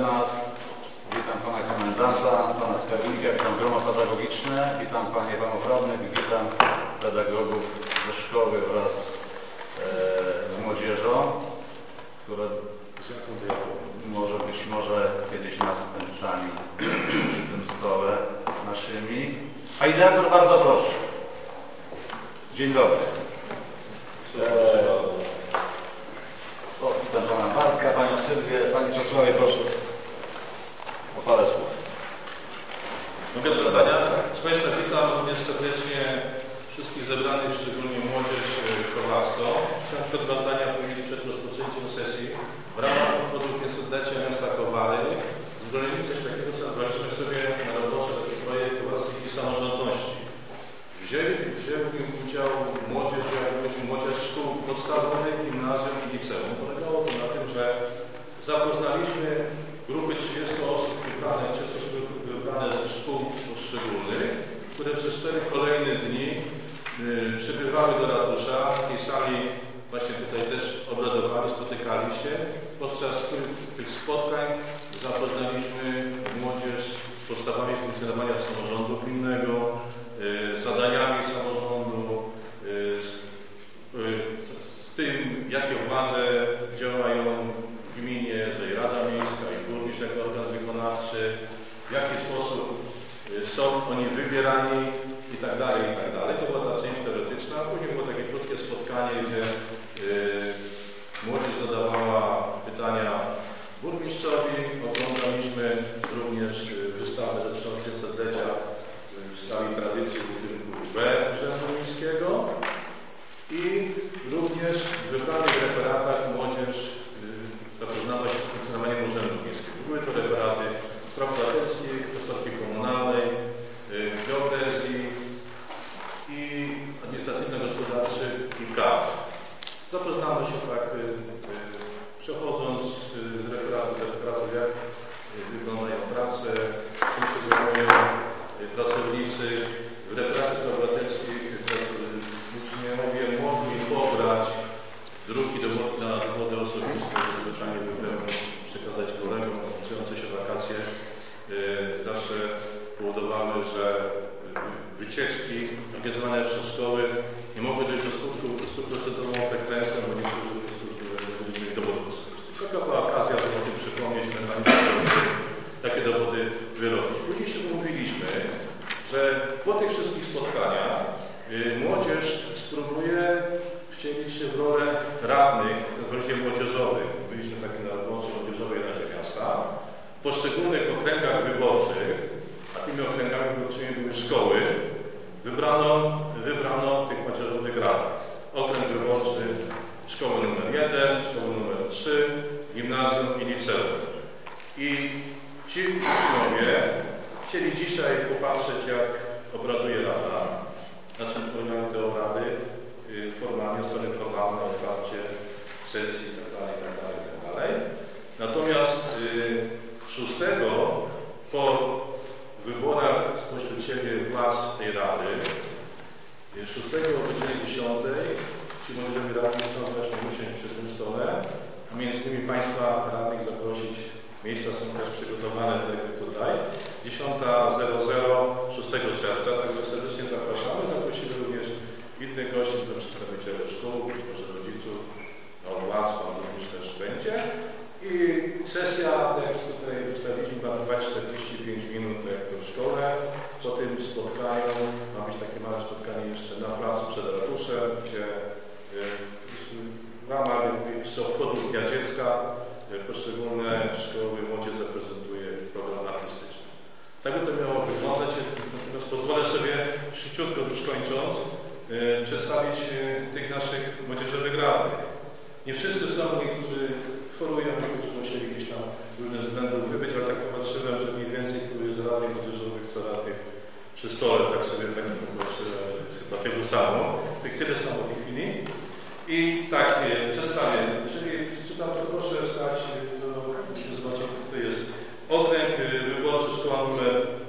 nas. Witam pana komendanta, pana skarbnika, witam grono pedagogiczne, witam panie panów radnych, witam pedagogów ze szkoły wraz e, z młodzieżą, która może być może kiedyś następcami przy tym stole naszymi. A ideator bardzo proszę. Dzień dobry. E, o, witam pana Marka, panią Sylwię, panie Czesławie, proszę parę słów. Mogę zadania? Proszę Państwa, witam również serdecznie wszystkich zebranych, szczególnie młodzież Kowarsko. Chciałem tylko dwa zdania powiedzieć przed rozpoczęciem sesji. W ramach obchodu Pięćsetlecia miasta Kowary zbrojemy coś takiego, co nazwaliśmy sobie na robocze taki projekt Kowarskiej Samorządności. Wzięli w nim udział młodzież, jak mówię, młodzież szkół podstawowych, gimnazjum i liceum. Polegało to na tym, że zapoznaliśmy grupy 30 osób wybrane, 30 osób wybrane ze szkół poszczególnych, które przez 4 kolejne dni y, przybywały do ratusza. W tej sali właśnie tutaj też obradowali, spotykali się. Podczas tych, tych spotkań zapoznaliśmy młodzież z podstawami funkcjonowania samorządu gminnego, y, zadaniami samorządu, y, z, y, z tym, jakie władze działają w gminie, że i Rada Miejska, i burmistrz jako organ wykonawczy, w jaki sposób y, są oni wybierani i tak dalej, i tak dalej. To była ta część teoretyczna, później było takie krótkie spotkanie, gdzie y, młodzież zadawała pytania burmistrzowi. Oglądaliśmy również y, wystawę dotyczącą pięćsetlecia y, w sali tradycji w budynku B Urzędu Miejskiego i również w wybranych referatach młodzież zapoznała się z funkcjonowaniem Urzędu Miejskiego. Były to referaty чтобы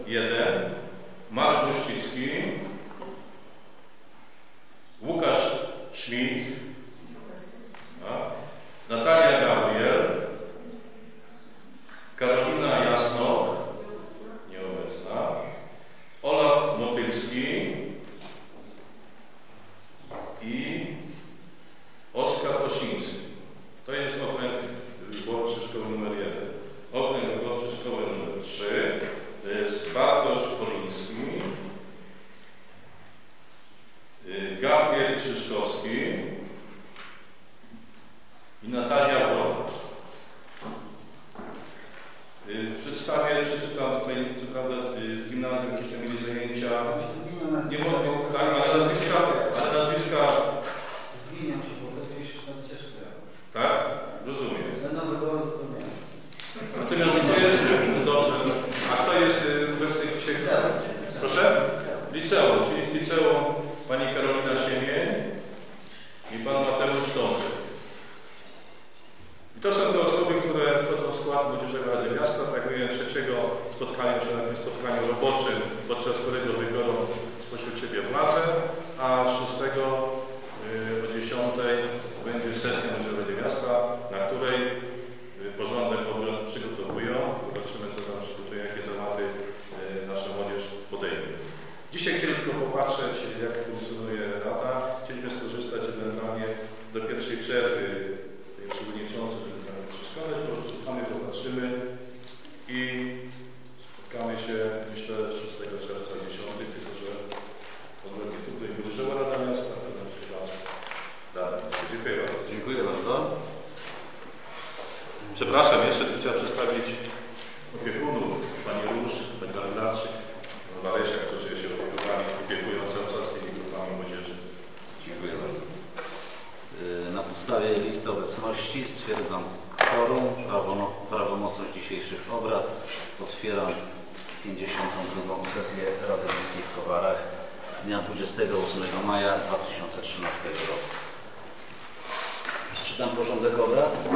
Przeczytam porządek obrad.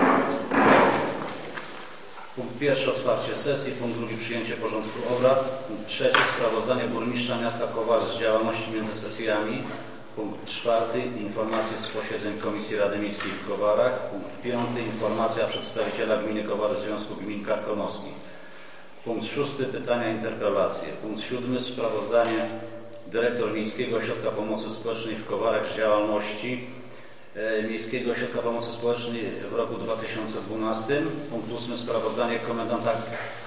Punkt pierwszy otwarcie sesji, punkt drugi przyjęcie porządku obrad, punkt trzeci sprawozdanie burmistrza miasta Kowal z działalności między sesjami, punkt czwarty informacje z posiedzeń Komisji Rady Miejskiej w Kowarach, punkt piąty informacja przedstawiciela gminy Kowary Związku Gmin Karkonoskich, punkt szósty pytania interpelacje, punkt siódmy sprawozdanie dyrektor Miejskiego Ośrodka Pomocy Społecznej w Kowarach z działalności Miejskiego Ośrodka Pomocy Społecznej w roku 2012. Punkt 8. Sprawozdanie komendanta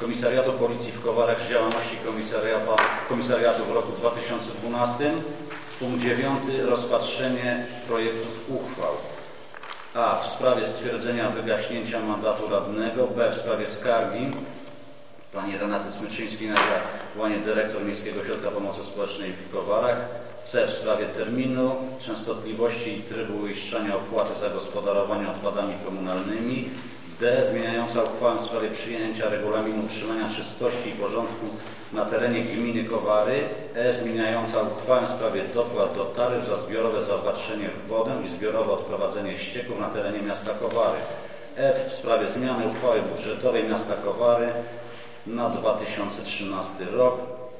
Komisariatu Policji w Kowarach z działalności komisariatu, komisariatu w roku 2012. Punkt 9. Rozpatrzenie projektów uchwał. A. W sprawie stwierdzenia wygaśnięcia mandatu radnego. B. W sprawie skargi pani Renaty Smyczyńskiej na działanie dyrektor Miejskiego Ośrodka Pomocy Społecznej w Kowarach. C. W sprawie terminu, częstotliwości i trybu uiszczania opłaty za gospodarowanie odpadami komunalnymi. D. Zmieniająca uchwałę w sprawie przyjęcia regulaminu utrzymania czystości i porządku na terenie gminy Kowary. E. Zmieniająca uchwałę w sprawie dopłat do taryf za zbiorowe zaopatrzenie w wodę i zbiorowe odprowadzenie ścieków na terenie miasta Kowary. F. W sprawie zmiany uchwały budżetowej miasta Kowary na 2013 rok.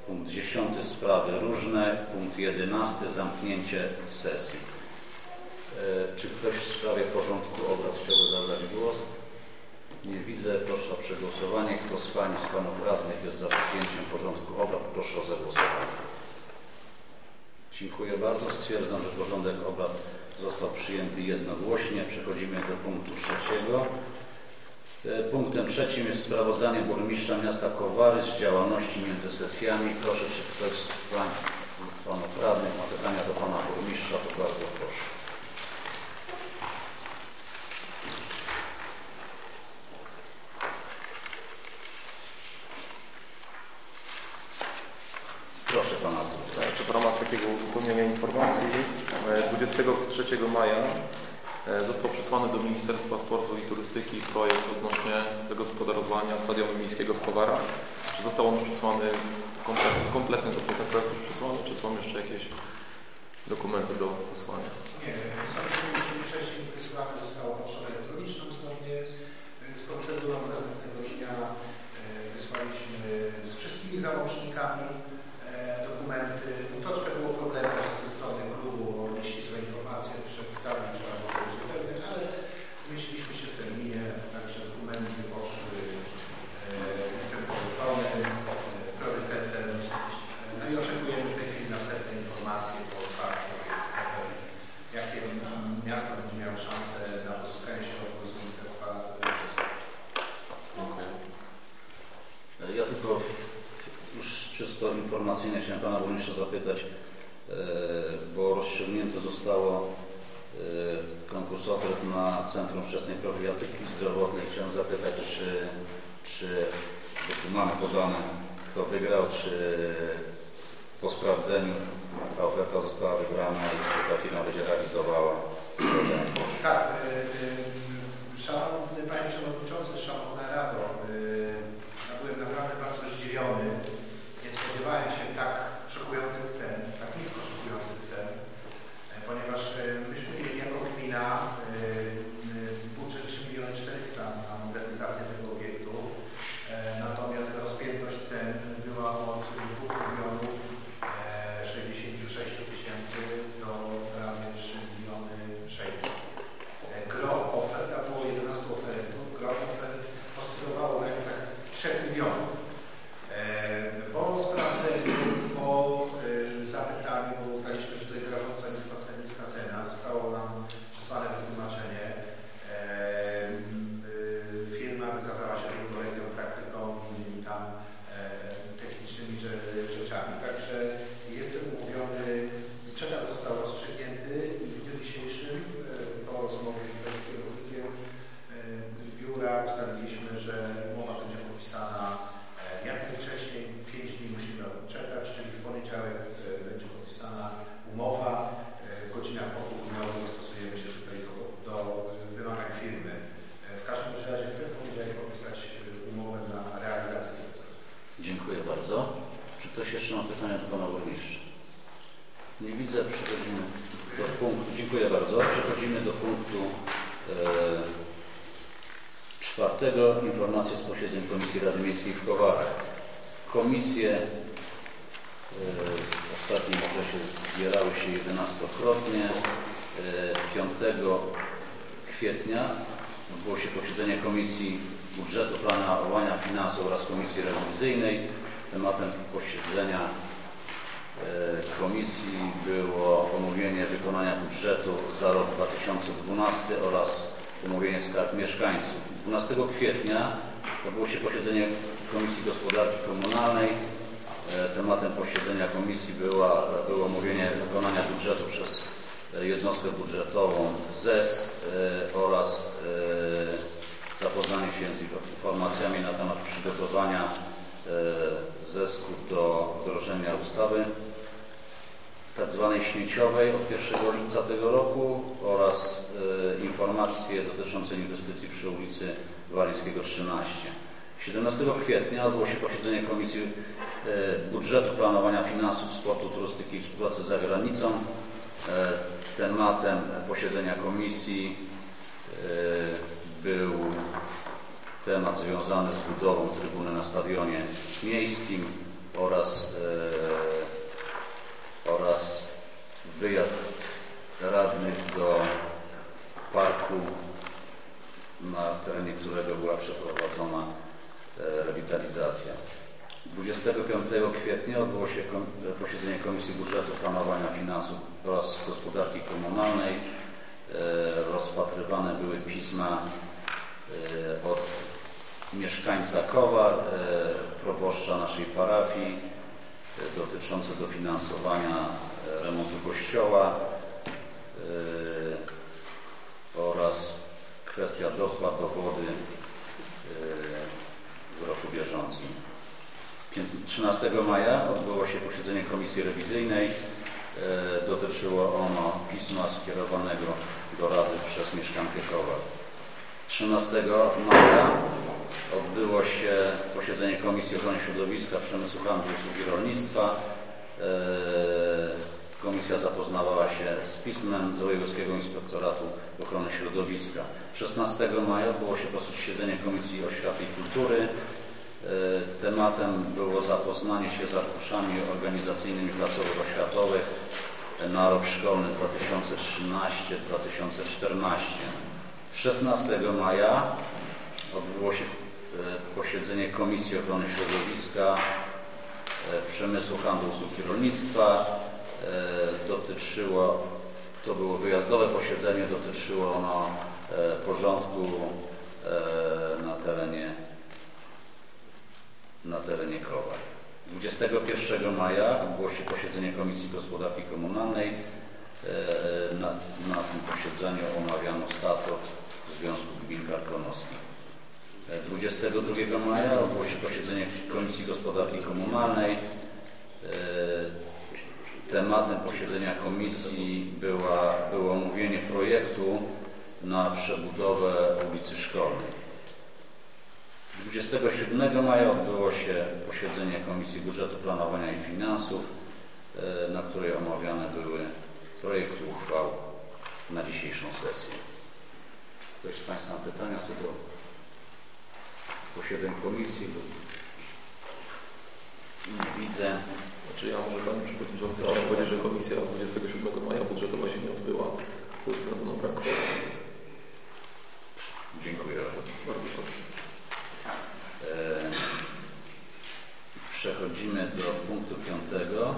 Punkt 10 sprawy różne. Punkt 11 zamknięcie sesji. E, Czy ktoś w sprawie porządku obrad chciałby zabrać głos? Nie widzę. Proszę o przegłosowanie. Kto z Pani, z Panów Radnych jest za przyjęciem porządku obrad? Proszę o zagłosowanie. Dziękuję bardzo. Stwierdzam, że porządek obrad został przyjęty jednogłośnie. Przechodzimy do punktu trzeciego. E, Punktem trzecim jest sprawozdanie burmistrza miasta Kowary z działalności między sesjami. Proszę, czy ktoś z pań, panów radnych ma pytania do pana burmistrza, to bardzo proszę. Proszę pana. Czy w ramach takiego uzupełnienia informacji e, 23 maja e, został przesłany do Ministerstwa Sportu i Turystyki projekt odnośnie zagospodarowania stadionu miejskiego w Kowarach. Czy został on przesłany, kompletny, kompletny został ten projekt już przesłany, czy są jeszcze jakieś dokumenty do wysłania? Nie, wcześniej wysłane zostało pocztą elektroniczną zgodnie e, z procedurą. Następnego dnia e, wysłaliśmy z wszystkimi załącznikami e, dokumenty. No, troszkę było problemów ze strony klubu, bo nieścisłe informacje przedstawić trzeba było uzupełniać, ale zmieściliśmy się w terminie, także dokumenty poszły, e, jestem polecony e, priorytetem. E, No i oczekujemy w tej chwili następne informacje po otwarciu ofert jakie mm, miasto będzie miało szansę na pozyskanie środków z Ministerstwa Sportu. E, Ja tylko w- już czysto informacyjnie chciałem Pana Burmistrza zapytać, e, bo rozstrzygnięte zostało e, konkurs ofert na Centrum Wczesnej Profilaktyki Zdrowotnej. Chciałem zapytać, czy, czy tu mamy podane, kto wygrał, czy po sprawdzeniu ta oferta została wybrana i czy ta firma będzie realizowała. Tak, y, szanowny Panie Przewodniczący, Szanowna Rado, y, ja byłem naprawdę bardzo zdziwiony. Nie spodziewałem się tak szokujących cen, tak nisko szokujących cen, e, ponieważ e, myśmy mieli jako gmina e, e, budżet 3 miliony 400 na modernizację tego obiektu, e, natomiast rozpiętość cen była od 2 milionów e, 66 tysięcy do prawie 3 miliony 600. E, Gro ofert, a było 11 oferentów, gro ofert oscylowało w granicach 3 milionów. E, Po sprawdzeniu, po e, zapytaniu, bo uznaliśmy, że to jest rażąca niska cena, niska cena, zostało nam przesłane wytłumaczenie. E, m, e, Firma wykazała się równoległą praktyką i innymi tam e, technicznymi rze- rzeczami. Także jestem umówiony, przetarg został rozstrzygnięty i w dniu dzisiejszym e, po rozmowie tutaj z kierownikiem e, biura ustaliliśmy, że umowa będzie podpisana e, jak najwcześniej, 5 dni musimy odczekać, czyli w poniedziałek e, będzie podpisana umowa. E, W godzinach popołudniowych stosujemy się tutaj do, do wymagań firmy. E, W każdym razie chcę w poniedziałek podpisać e, umowę na realizację tego celu. Dziękuję bardzo. Jeszcze ma pytania do Pana Burmistrza? Nie widzę. Przechodzimy do punktu. Dziękuję bardzo. Przechodzimy do punktu e, czwartego. Informacje z posiedzeń Komisji Rady Miejskiej w Kowarach. Komisje e, w ostatnim okresie zbierały się jedenastokrotnie. E, 5 kwietnia odbyło się posiedzenie Komisji Budżetu, Planowania Finansów oraz Komisji Rewizyjnej. Tematem posiedzenia e, komisji było omówienie wykonania budżetu za rok 2012 oraz omówienie skarg mieszkańców. 12 kwietnia odbyło się posiedzenie Komisji Gospodarki Komunalnej. E, Tematem posiedzenia komisji była, było omówienie wykonania budżetu przez e, jednostkę budżetową ZES oraz zapoznanie się z informacjami na temat przygotowania e, zesku do wdrożenia ustawy tak zwanej śmieciowej od 1 lipca tego roku oraz e, informacje dotyczące inwestycji przy ulicy Walijskiego 13. 17 kwietnia odbyło się posiedzenie Komisji e, Budżetu, Planowania Finansów, Sportu, Turystyki i Współpracy za granicą. E, Tematem posiedzenia komisji był temat związany z budową trybuny na stadionie miejskim oraz, e, oraz wyjazd radnych do parku, na terenie którego była przeprowadzona e, rewitalizacja. 25 kwietnia odbyło się posiedzenie Komisji Budżetu, Planowania Finansów oraz Gospodarki Komunalnej. E, Rozpatrywane były pisma e, od mieszkańca Kowar, e, proboszcza naszej parafii e, dotyczące dofinansowania e, remontu kościoła oraz kwestia dopłat do wody w roku bieżącym. Pię- 13 maja odbyło się posiedzenie Komisji Rewizyjnej. Dotyczyło ono pisma skierowanego do Rady przez mieszkankę Kowal. 13 maja odbyło się posiedzenie Komisji Ochrony Środowiska, Przemysłu, Handlu, Usług i Rolnictwa. E, Komisja zapoznawała się z pismem z Wojewódzkiego Inspektoratu Ochrony Środowiska. 16 maja odbyło się posiedzenie Komisji Oświaty i Kultury. E, Tematem było zapoznanie się z arkuszami organizacyjnymi placówek oświatowych na rok szkolny 2013-2014. 16 maja odbyło się posiedzenie Komisji Ochrony Środowiska, e, Przemysłu, Handlu, Usług i Rolnictwa. E, Dotyczyło, to było wyjazdowe posiedzenie, dotyczyło ono e, porządku e, na terenie na terenie Kowal. 21 maja odbyło się posiedzenie Komisji Gospodarki Komunalnej. E, Na, na tym posiedzeniu omawiano statut Związku Gmin Karkonoskich. E, 22 maja odbyło się posiedzenie Komisji Gospodarki Komunalnej. E, Tematem posiedzenia komisji była, było omówienie projektu na przebudowę ulicy Szkolnej. 27 maja odbyło się posiedzenie Komisji Budżetu Planowania i Finansów, e, na której omawiane były projekty uchwał na dzisiejszą sesję. Ktoś z Państwa ma pytania co do posiedzeń komisji? Nie widzę. Znaczy ja może Panie Przewodniczący Proszę chciałem powiedzieć, że komisja 27 maja budżetowa się nie odbyła ze względu na brak kwoty. Dziękuję bardzo. Bardzo proszę. E, Przechodzimy do punktu piątego.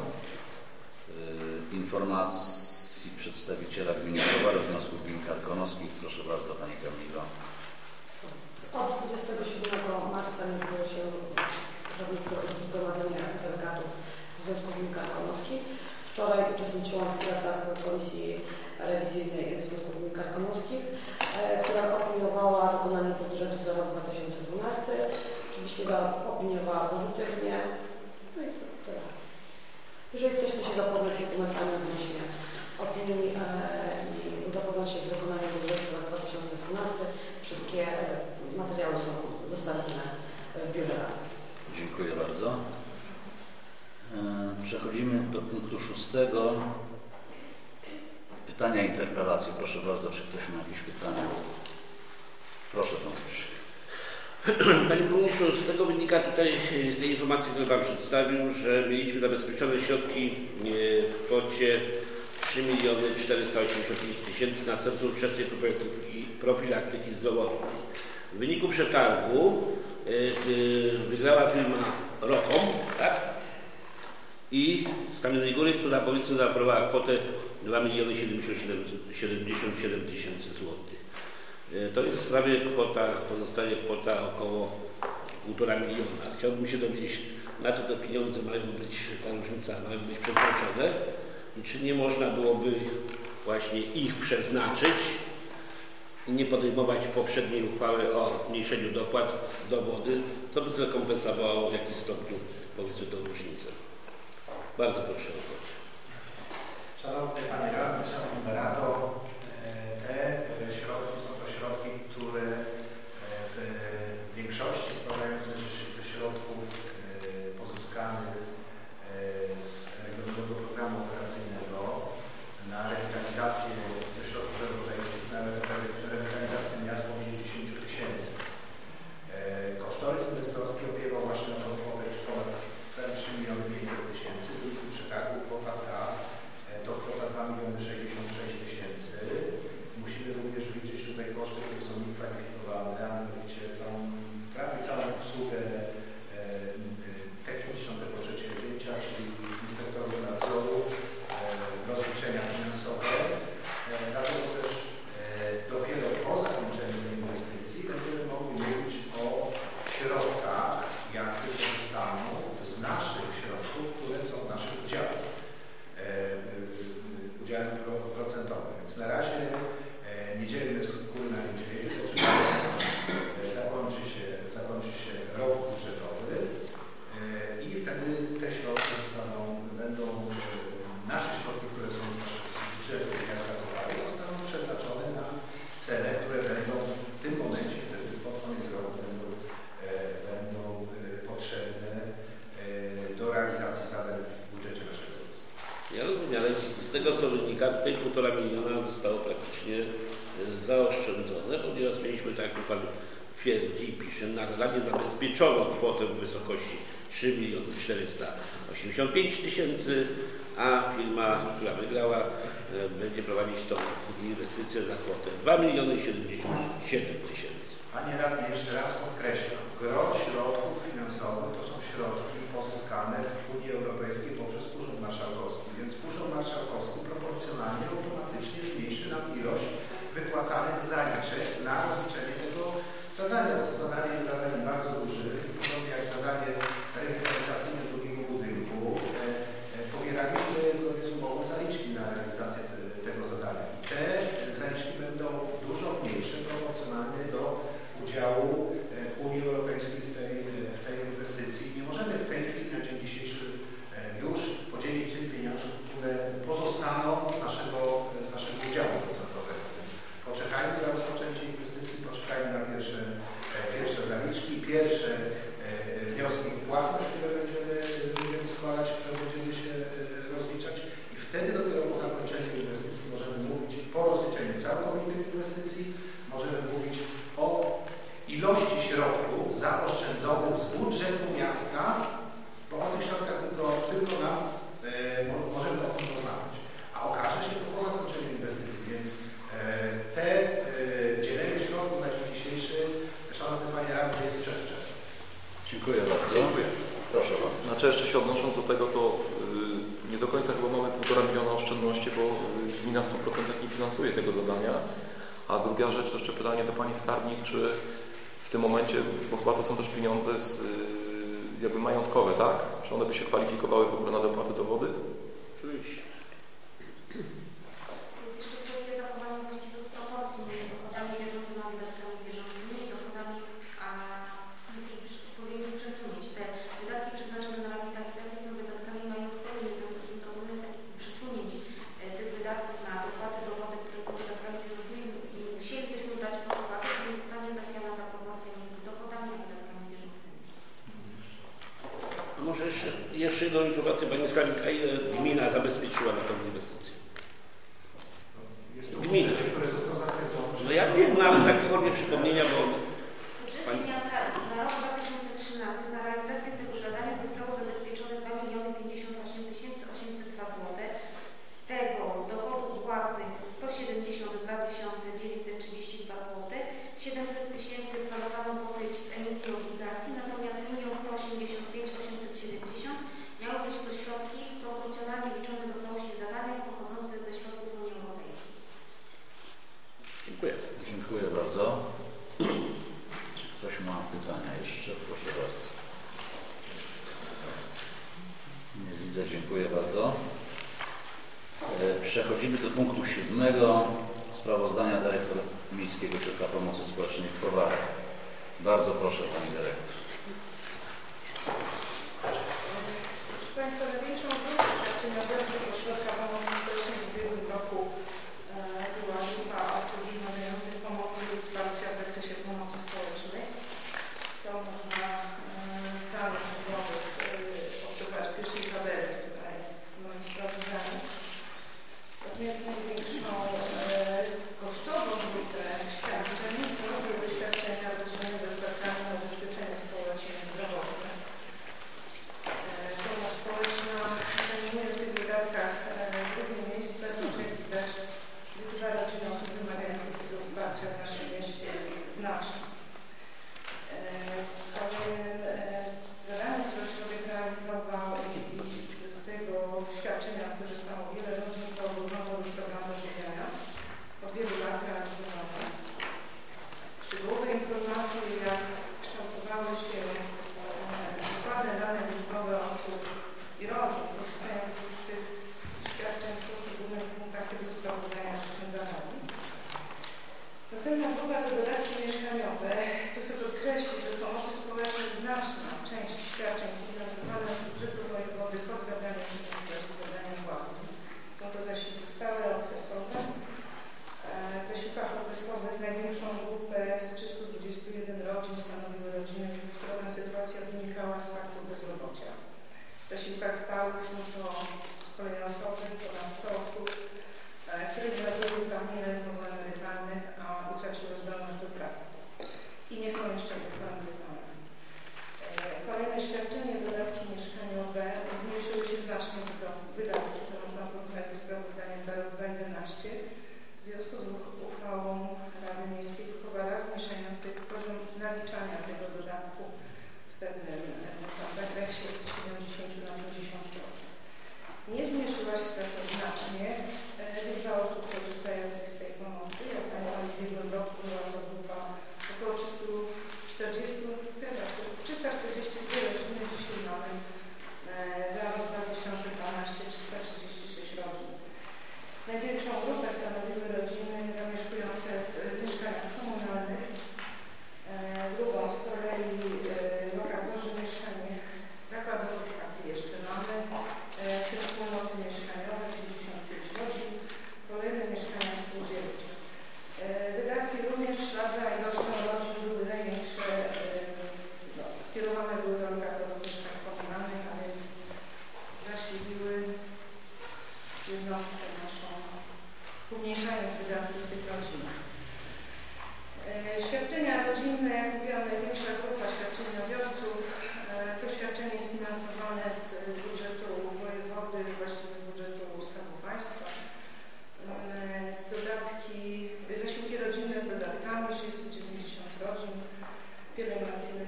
E, Informacji przedstawiciela gminy Kowary w wniosku gmin karkonoskich. Proszę bardzo Pani Kamilo. Od 27 marca nie odbyło się żadne zgro- zgromadzenie delegatów Związku Gmin Karkonoskich. Wczoraj uczestniczyłam w pracach Komisji Rewizyjnej Związku Gmin Karkonoskich, e, która opiniowała wykonanie budżetu za rok 2012. Oczywiście zaopiniowała pozytywnie. No i to tyle. Jeżeli ktoś chce się zapoznać z dokumentami odnośnie opinii e, i zapoznać się z wykonaniem budżetu za rok 2012, wszystkie e, materiały są dostępne w biurze rady. Dziękuję bardzo. E, Przechodzimy do punktu szóstego. Pytania i interpelacje. Proszę bardzo, czy ktoś ma jakieś pytania? Proszę Pan Zbyszek. Panie Burmistrzu, tutaj e, z tej informacji, którą Pan przedstawił, że mieliśmy zabezpieczone środki e, w kwocie 3 miliony 485 tysięcy na Centrum Wczesnej Profilaktyki, Profilaktyki Zdrowotnej. W wyniku przetargu e, wygrała firma Rokom, tak? I z Kamiennej Góry, która powiedzmy zaoferowała kwotę 2 miliony 77 77 tysięcy złotych. To jest prawie kwota, pozostaje kwota około 1,5 miliona. Chciałbym się dowiedzieć, na co te pieniądze mają być, ta różnica mają być przeznaczone i czy nie można byłoby właśnie ich przeznaczyć i nie podejmować poprzedniej uchwały o zmniejszeniu dopłat do wody, co by zrekompensowało w jakiś stopniu powiedzmy tą różnicę. Bardzo proszę o. Szanowny Panie Radny, Szanowny Rado, 485 tysięcy, a firma, która wygrała, e, będzie prowadzić tą inwestycję za kwotę 2 miliony 77 tysięcy. Panie Radny, jeszcze raz podkreślam, gro środków finansowych to są środki pozyskane z Unii Europejskiej poprzez Urząd Marszałkowski, więc Urząd Marszałkowski proporcjonalnie automatycznie zmniejszy nam ilość w tym momencie, bo chyba to są też pieniądze z, y, jakby majątkowe, tak? Czy one by się kwalifikowały w ogóle na dopłaty do wody?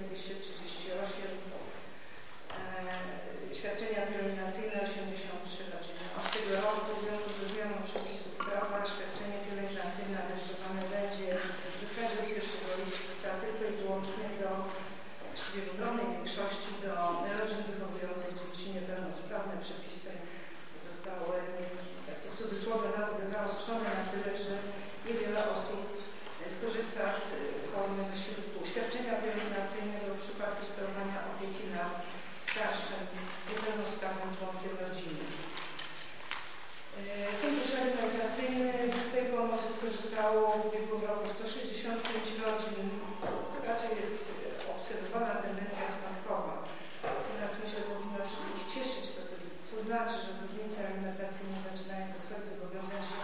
238, e, świadczenia pielęgnacyjne 83 godziny. Od tego roku w związku ze zmianą przepisów prawa świadczenie pielęgnacyjne adresowane będzie w zasadzie 1 lipca tylko i wyłącznie do czyli w ogromnej większości do rodzin wychowujących dzieci niepełnosprawne przepisy zostały tak to w cudzysłowie nazwy zaostrzone na tyle, że niewiele osób skorzysta z e, formy zasiłku świadczenia pielęgnacyjnego w przypadku sprawowania opieki nad starszym niepełnosprawnym członkiem rodziny. E, fundusz alimentacyjny z tej pomocy skorzystało w ubiegłym roku 165 rodzin. To raczej jest obserwowana tendencja spadkowa, co nas myślę powinno wszystkich cieszyć, co znaczy, że różnice alimentacyjne zaczynają ze swoich zobowiązań się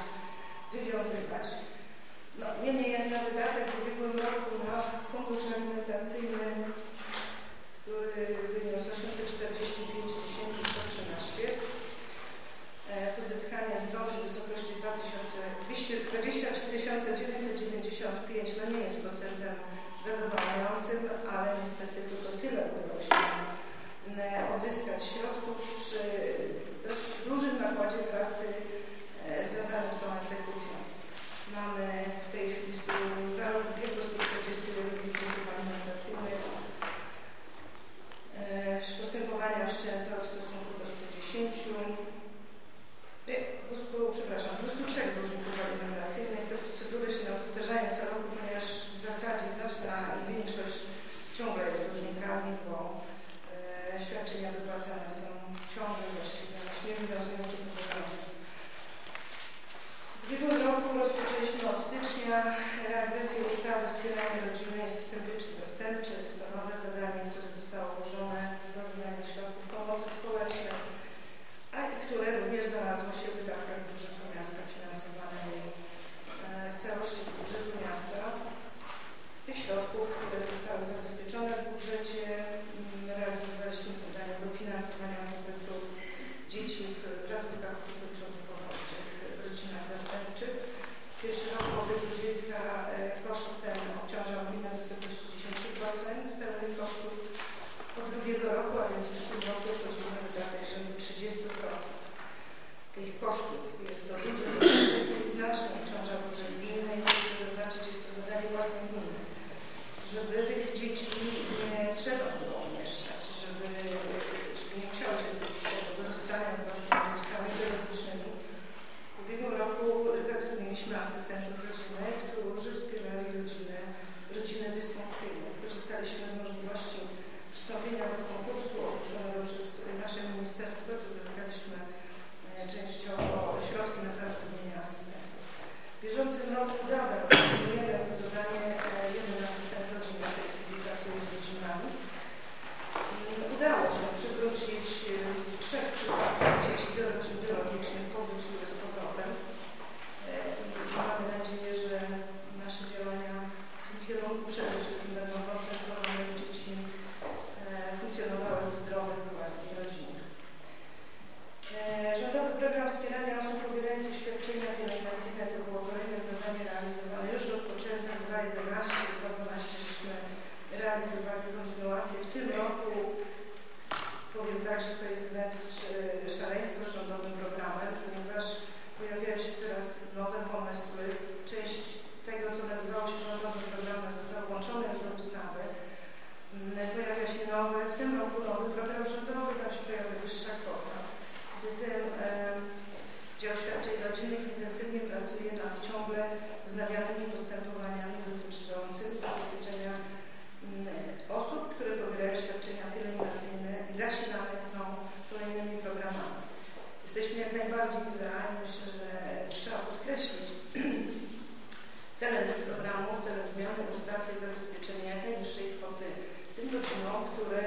wywiązywać. No, niemniej jednak wydatek w ubiegłym kursu alimentacyjnym zastępczy. Pierwszy rok pobytu dziecka e, koszt ten obciążał gminę w wysokości 10% pełnych kosztów. Od drugiego roku, a więc już w tym roku wchodzimy w wydatek 30% tych kosztów. Jest to duży znacznie obciąża budżet gminy i chcę zaznaczyć, jest to zadanie własne gminy, żeby tych W bieżącym roku dawek W tym roku powiem tak, że to jest wręcz e, szaleństwo rządowym programem, ponieważ pojawiają się coraz nowe podmiotem ustawy zabezpieczenia jak najwyższej kwoty tym rodzinom, które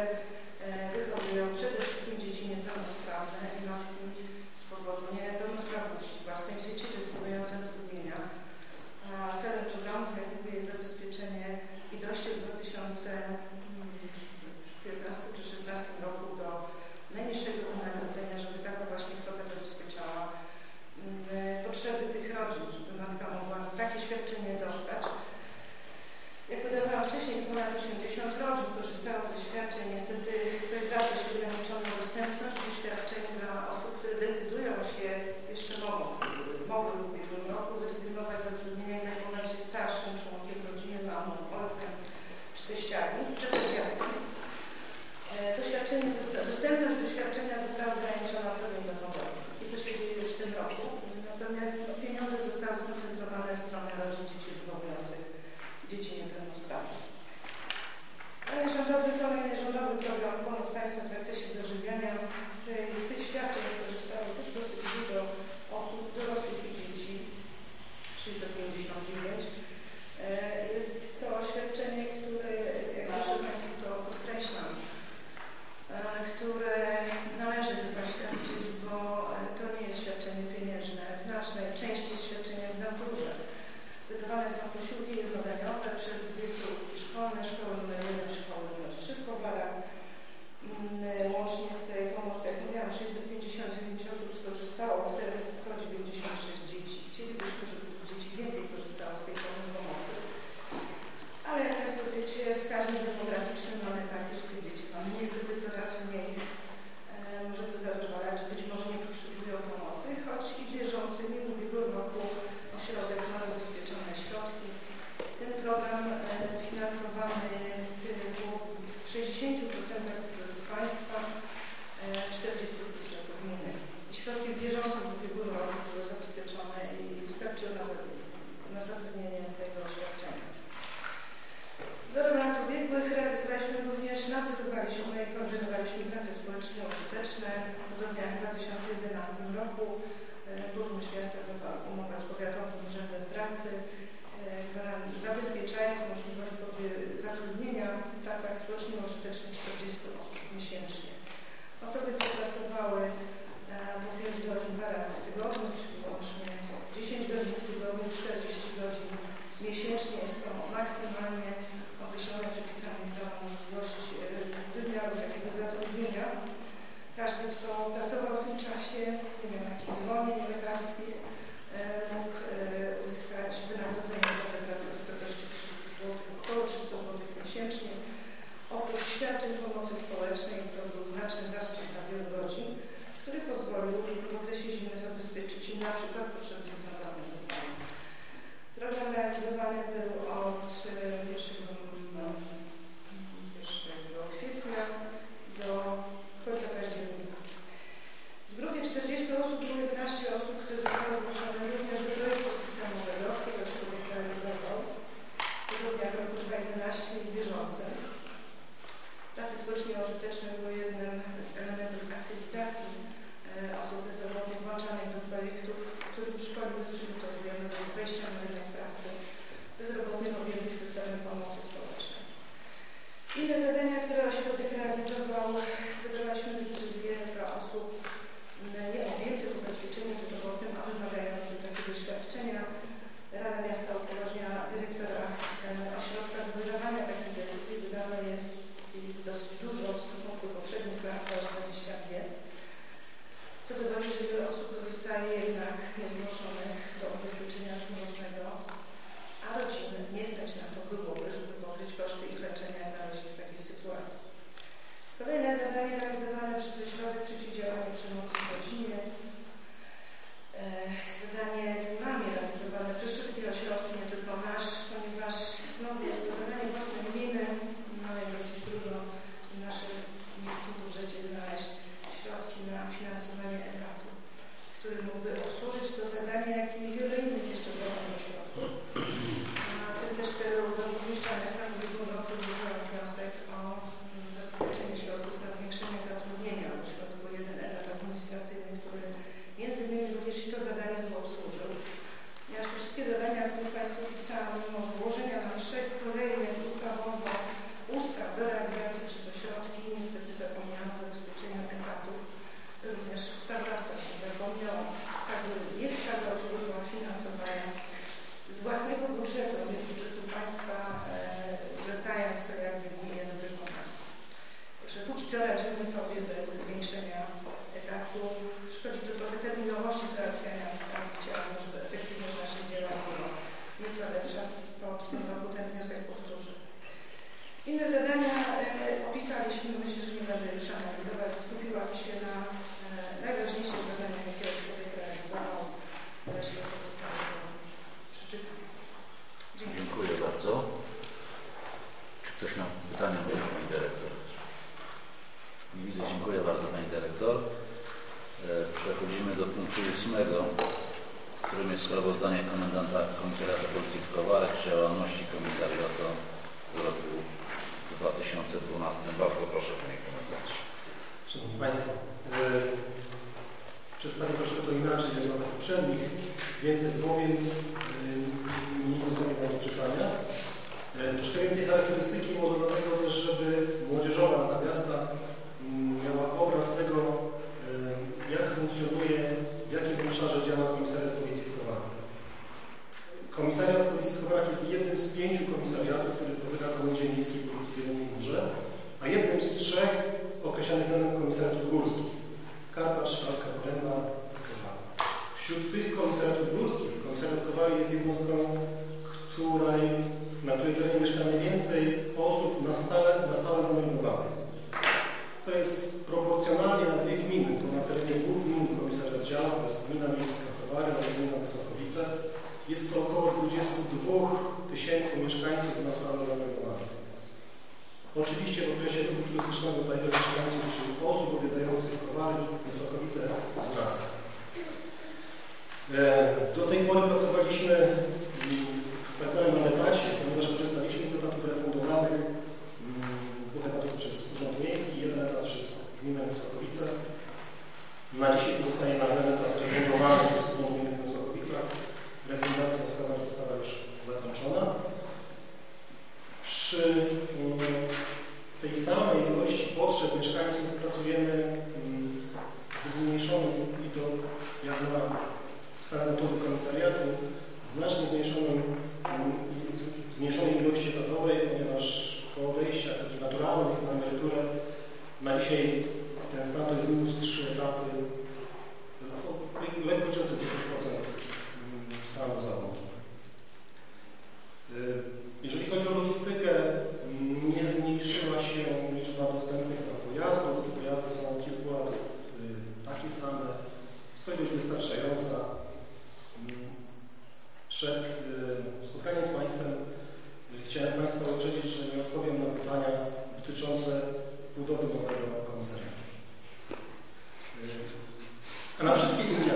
miesięcznie jest to maksymalnie określone przepisami dla możliwości e, wymiaru takiego zatrudnienia. Każdy, kto pracował w tym czasie, nie wiem, jakieś zwolnień lekarskie, mógł e, uzyskać wynagrodzenie za tę pracę w wysokości 300 zł, około 300 zł miesięcznie. Oprócz świadczeń pomocy społecznej to był znaczny zastrzyk dla wielu rodzin, który pozwolił w okresie zimy zabezpieczyć im na przykład potrzebnych skalę metody komisariatu, znacznie zmniejszonym, mm, zmniejszonej ilości etatowej, ponieważ po odejściach takich naturalnych na emeryturę na dzisiaj ten stan to jest minus 3 etaty, le- lekko licząc jest 10% mm, stanu zawodu. Y, Jeżeli chodzi o logistykę, mm, nie zmniejszyła się liczba dostępnych nam pojazdów. Te pojazdy są od kilku lat y, takie same. Jest to ilość wystarczająca. Mm, Przed y, spotkaniem z Państwem y, chciałem Państwa uprzedzić, że nie odpowiem na pytania dotyczące budowy nowego komisariatu. Y, A na wszystkie inne.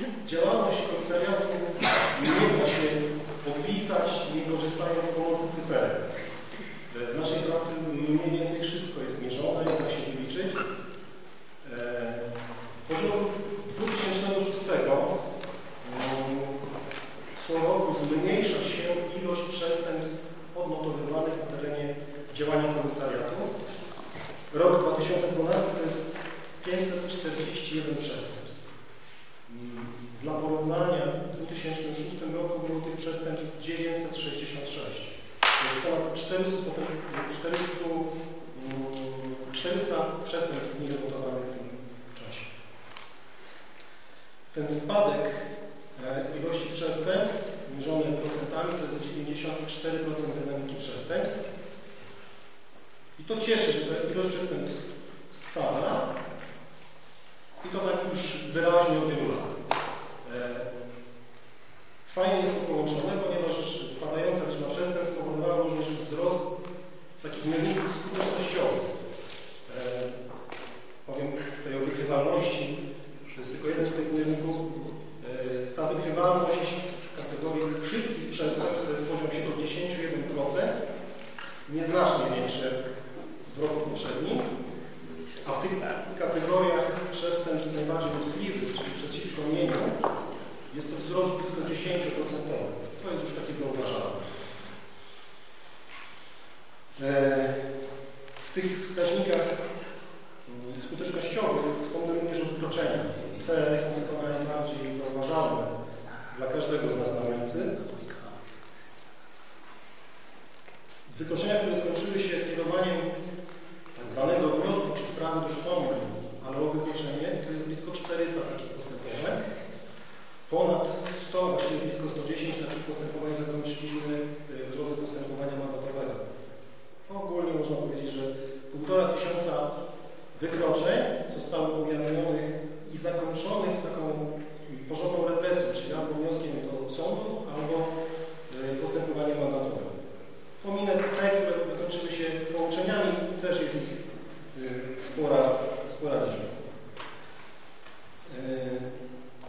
y, Działalność komisariatu nie da się opisać, nie korzystając z pomocy cyferek. W naszej pracy mniej więcej wszystko jest mierzone, nie da się wyliczyć. Od roku 2006 mm, co roku zmniejsza się ilość przestępstw odnotowywanych na terenie Rok 2012 to jest 541 przestępstw. Dla porównania w 2006 roku było tych przestępstw 966. To jest ponad 400, potem- 400, mm, 400 przestępstw niedonotowanych w tym czasie. Ten spadek e, ilości przestępstw mierzony procentami to jest 94% dynamiki przestępstw. I to cieszy, że ta ilość przestępstw spada. I to tak już wyraźnie od wielu lat. E, Fajnie jest to połączone, ponieważ spadająca liczba przestępstw spowodowała również wzrost takich mierników skutecznościowych. E, Powiem tutaj o wykrywalności, to jest tylko jeden z tych mierników. E, Ta wykrywalność w kategorii wszystkich przestępstw to jest poziom 71%, nieznacznie większy w roku poprzednim. A w tych kategoriach przestępstw najbardziej dotkliwych, czyli przeciwko mieniu, jest to wzrost blisko 10%. To jest już takie zauważalne. E, W tych wskaźnikach mm, skutecznościowych wspomnę również o wykroczeniach. Te są chyba najbardziej zauważalne dla każdego z nas na ulicy. Wykroczenia, które skończyły się skierowaniem zwanego wniosku czy sprawy do sądu, ale o wykroczenie, to jest blisko 400 takich postępowań. Ponad 100, właściwie blisko 110 takich postępowań zakończyliśmy y, w drodze postępowania mandatowego. Ogólnie można powiedzieć, że półtora tysiąca wykroczeń zostało ujawnionych i zakończonych taką porządną represją, czyli albo wnioskiem do sądu, albo y, postępowaniem mandatowym. Pominę te, które wykończyły się pouczeniami, też jest ich y, spora, spora liczba. Y,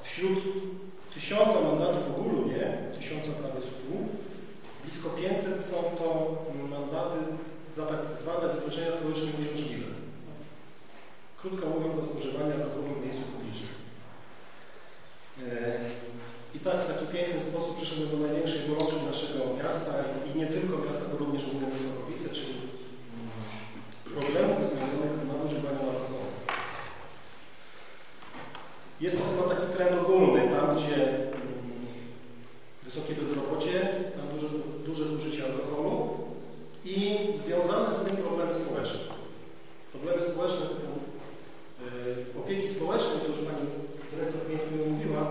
Wśród tysiąca mandatów ogólnie, tysiąca prawie stu, blisko 500 są to mandaty za tak zwane wykroczenia społecznie uciążliwe. Krótko mówiąc, za spożywanie alkoholu w miejscu publicznym. E, I tak w taki piękny sposób przyszedłem do największej gorączki naszego miasta i nie tylko miasta, bo również mm, problemów związanych z nadużywaniem alkoholu. Jest to chyba taki trend ogólny, tam gdzie mm, wysokie bezrobocie, duże, duże zużycie alkoholu i związane z tym problemy społeczne. Problemy społeczne typu yy, opieki społecznej, to już Pani dyrektor pięknie mówiła,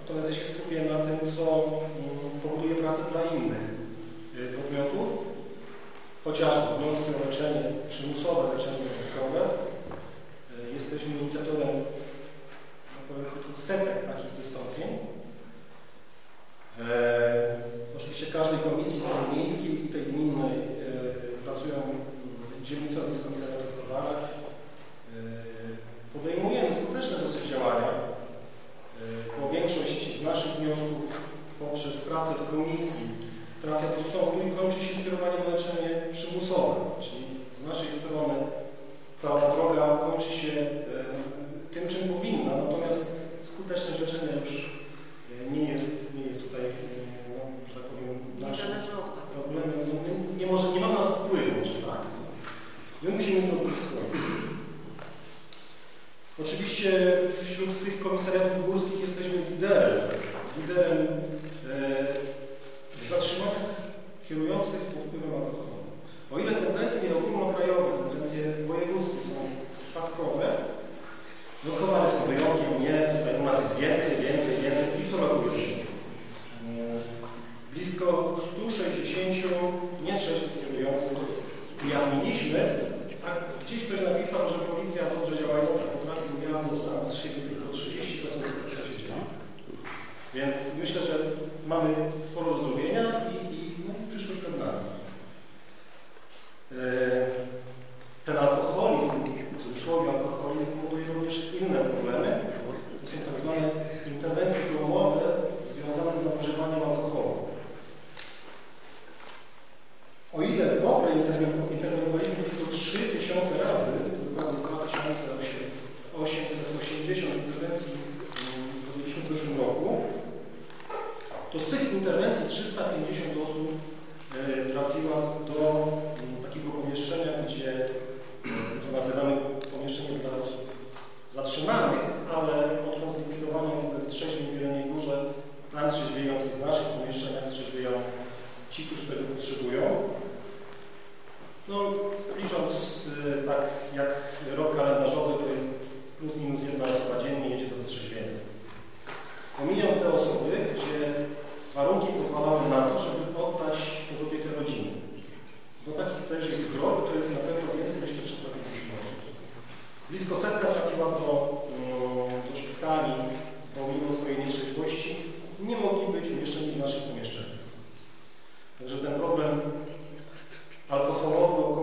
natomiast ja się skupię na tym, co mm, powoduje pracę dla innych chociażby wnioski o leczenie, przymusowe leczenie opiekunowe. Yy, jesteśmy inicjatorem no powiem krótko, setek takich wystąpień. E, oczywiście w każdej komisji, tej miejskiej i tej gminnej e, pracują dzielnicowi z komisariatu w Kowarach. E, podejmujemy skuteczne dosyć działania, e, bo większość z naszych wniosków poprzez pracę w komisji trafia do sądu i kończy się skierowaniem na leczenie przymusowe, czyli z naszej strony cała ta droga kończy się e, tym, czym powinna, natomiast skuteczność leczenia już e, nie jest, nie jest tutaj, e, no, że tak powiem, naszym problemem. No, nie, może, nie mamy na to wpływu, że tak. My musimy zrobić swoje. Oczywiście wśród tych komisariatów górskich jesteśmy liderem. Liderem e, w zatrzymaniach kierujących pod wpływem alkoholu. O ile tendencje ogólnokrajowe, tendencje wojewódzkie są spadkowe, no są wyjątkiem, nie, tutaj u nas jest więcej, więcej, więcej i co roku jest więcej. Blisko 160 nietrzeźwych kierujących ujawniliśmy, a gdzieś ktoś napisał, że policja dobrze działająca potrafi ujawnić sama z siebie tylko 30% z co się dzieje. Więc myślę, że mamy sporo zrobienia i, i no, przyszłość przed nami. E, Ten alkoholizm, w cudzysłowie alkoholizm, powoduje również inne problemy. To są tak zwane interwencje domowe związane z nadużywaniem alkoholu. O ile w ogóle interwen- interweniowaliśmy blisko 3000 razy, dokładnie 2880 interwencji mm, podjęliśmy w zeszłym roku, to z tych interwencji 350 osób e, trafiła do mm, takiego pomieszczenia, gdzie e, to nazywamy pomieszczeniem dla osób zatrzymanych, ale odkąd zlikwidowano jest trzeźwień w Jeleniej Górze, tam trzeźwieją w naszych pomieszczeniach, trzeźwieją ci, którzy tego potrzebują. No, licząc y, tak jak rok kalendarzowy, to jest plus minus jedna osoba dziennie jedzie do wytrzeźwienia. Pomijam te osoby, gdzie warunki pozwalały na to, żeby oddać pod opiekę rodziny. Bo takich też jest gro, to jest na pewno więcej niż te 350 osób. Blisko setka trafiła do, mm, do szpitali, pomimo swojej nietrzeźwości, nie mogli być umieszczeni w naszych pomieszczeniach. Także ten problem alkoholowy, okołoalkoholowy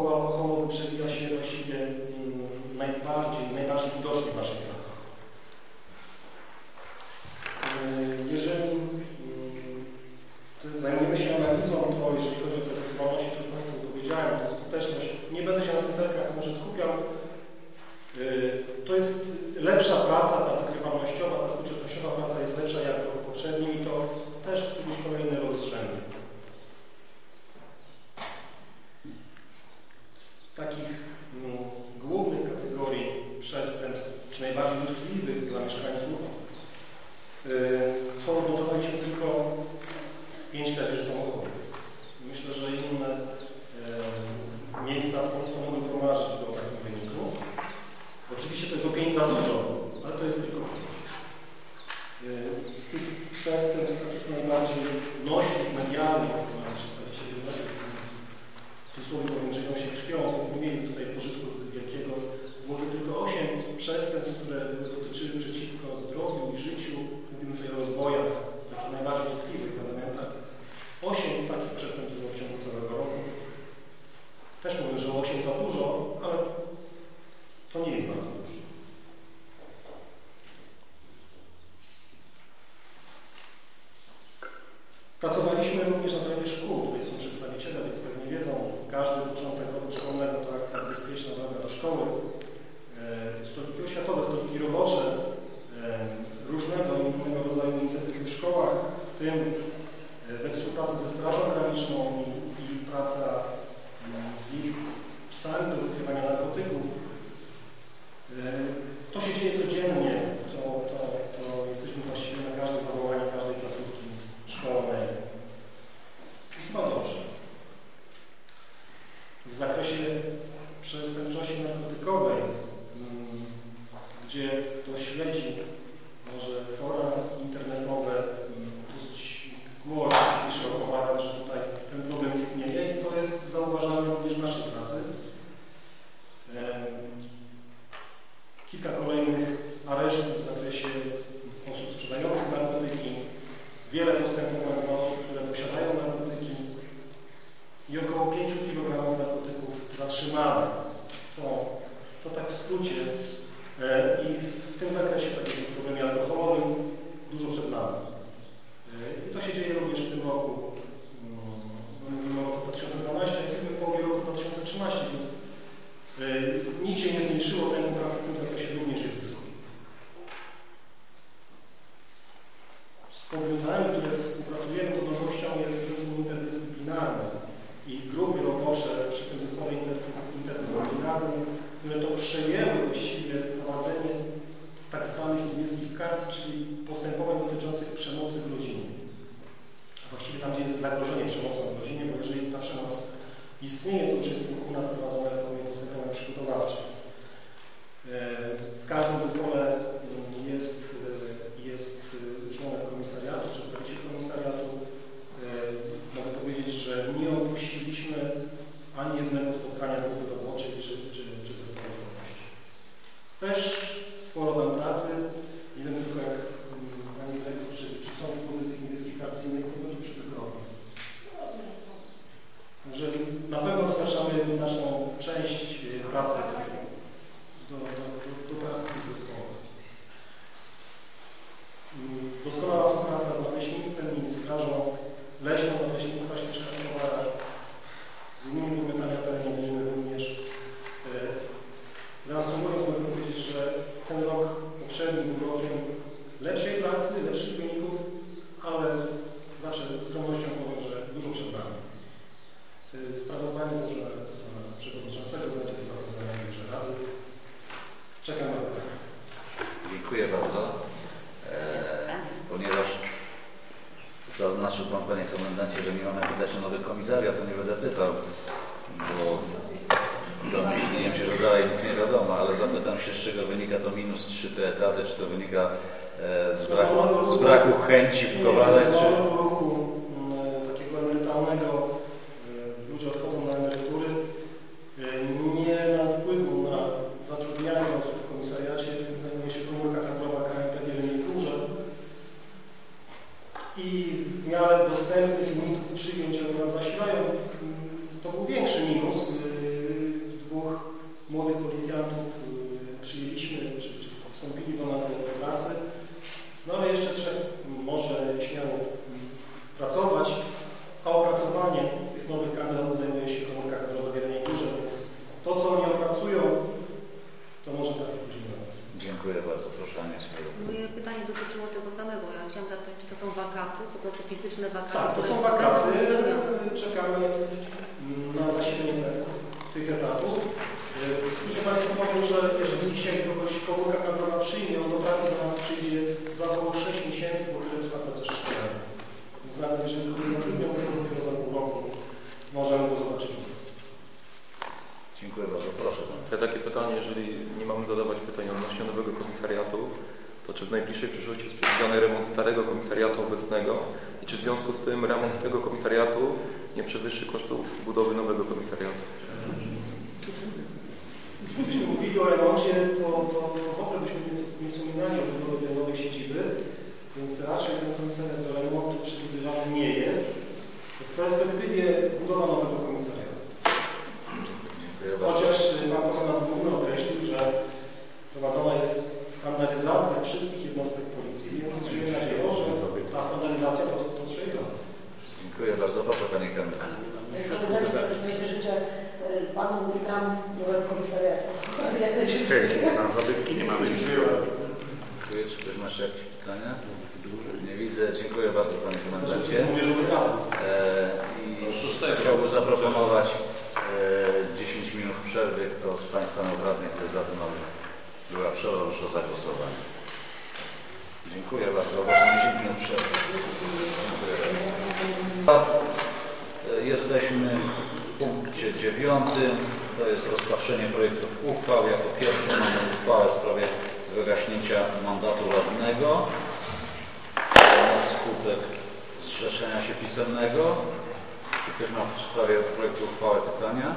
ktoś ma w sprawie projektu uchwały pytania?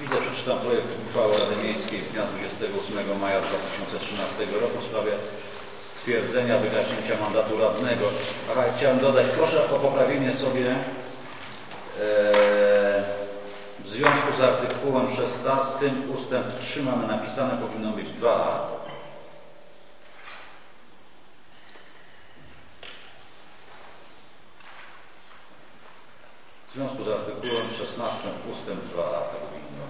Widzę, przeczytam projekt uchwały Rady Miejskiej z dnia 28 maja 2013 roku w sprawie stwierdzenia wygaśnięcia mandatu radnego. Chciałem dodać, proszę o poprawienie sobie e, w związku z artykułem 16 ustęp 3 mamy napisane, powinno być 2a. W związku z artykułem 16 ustęp 2a to powinno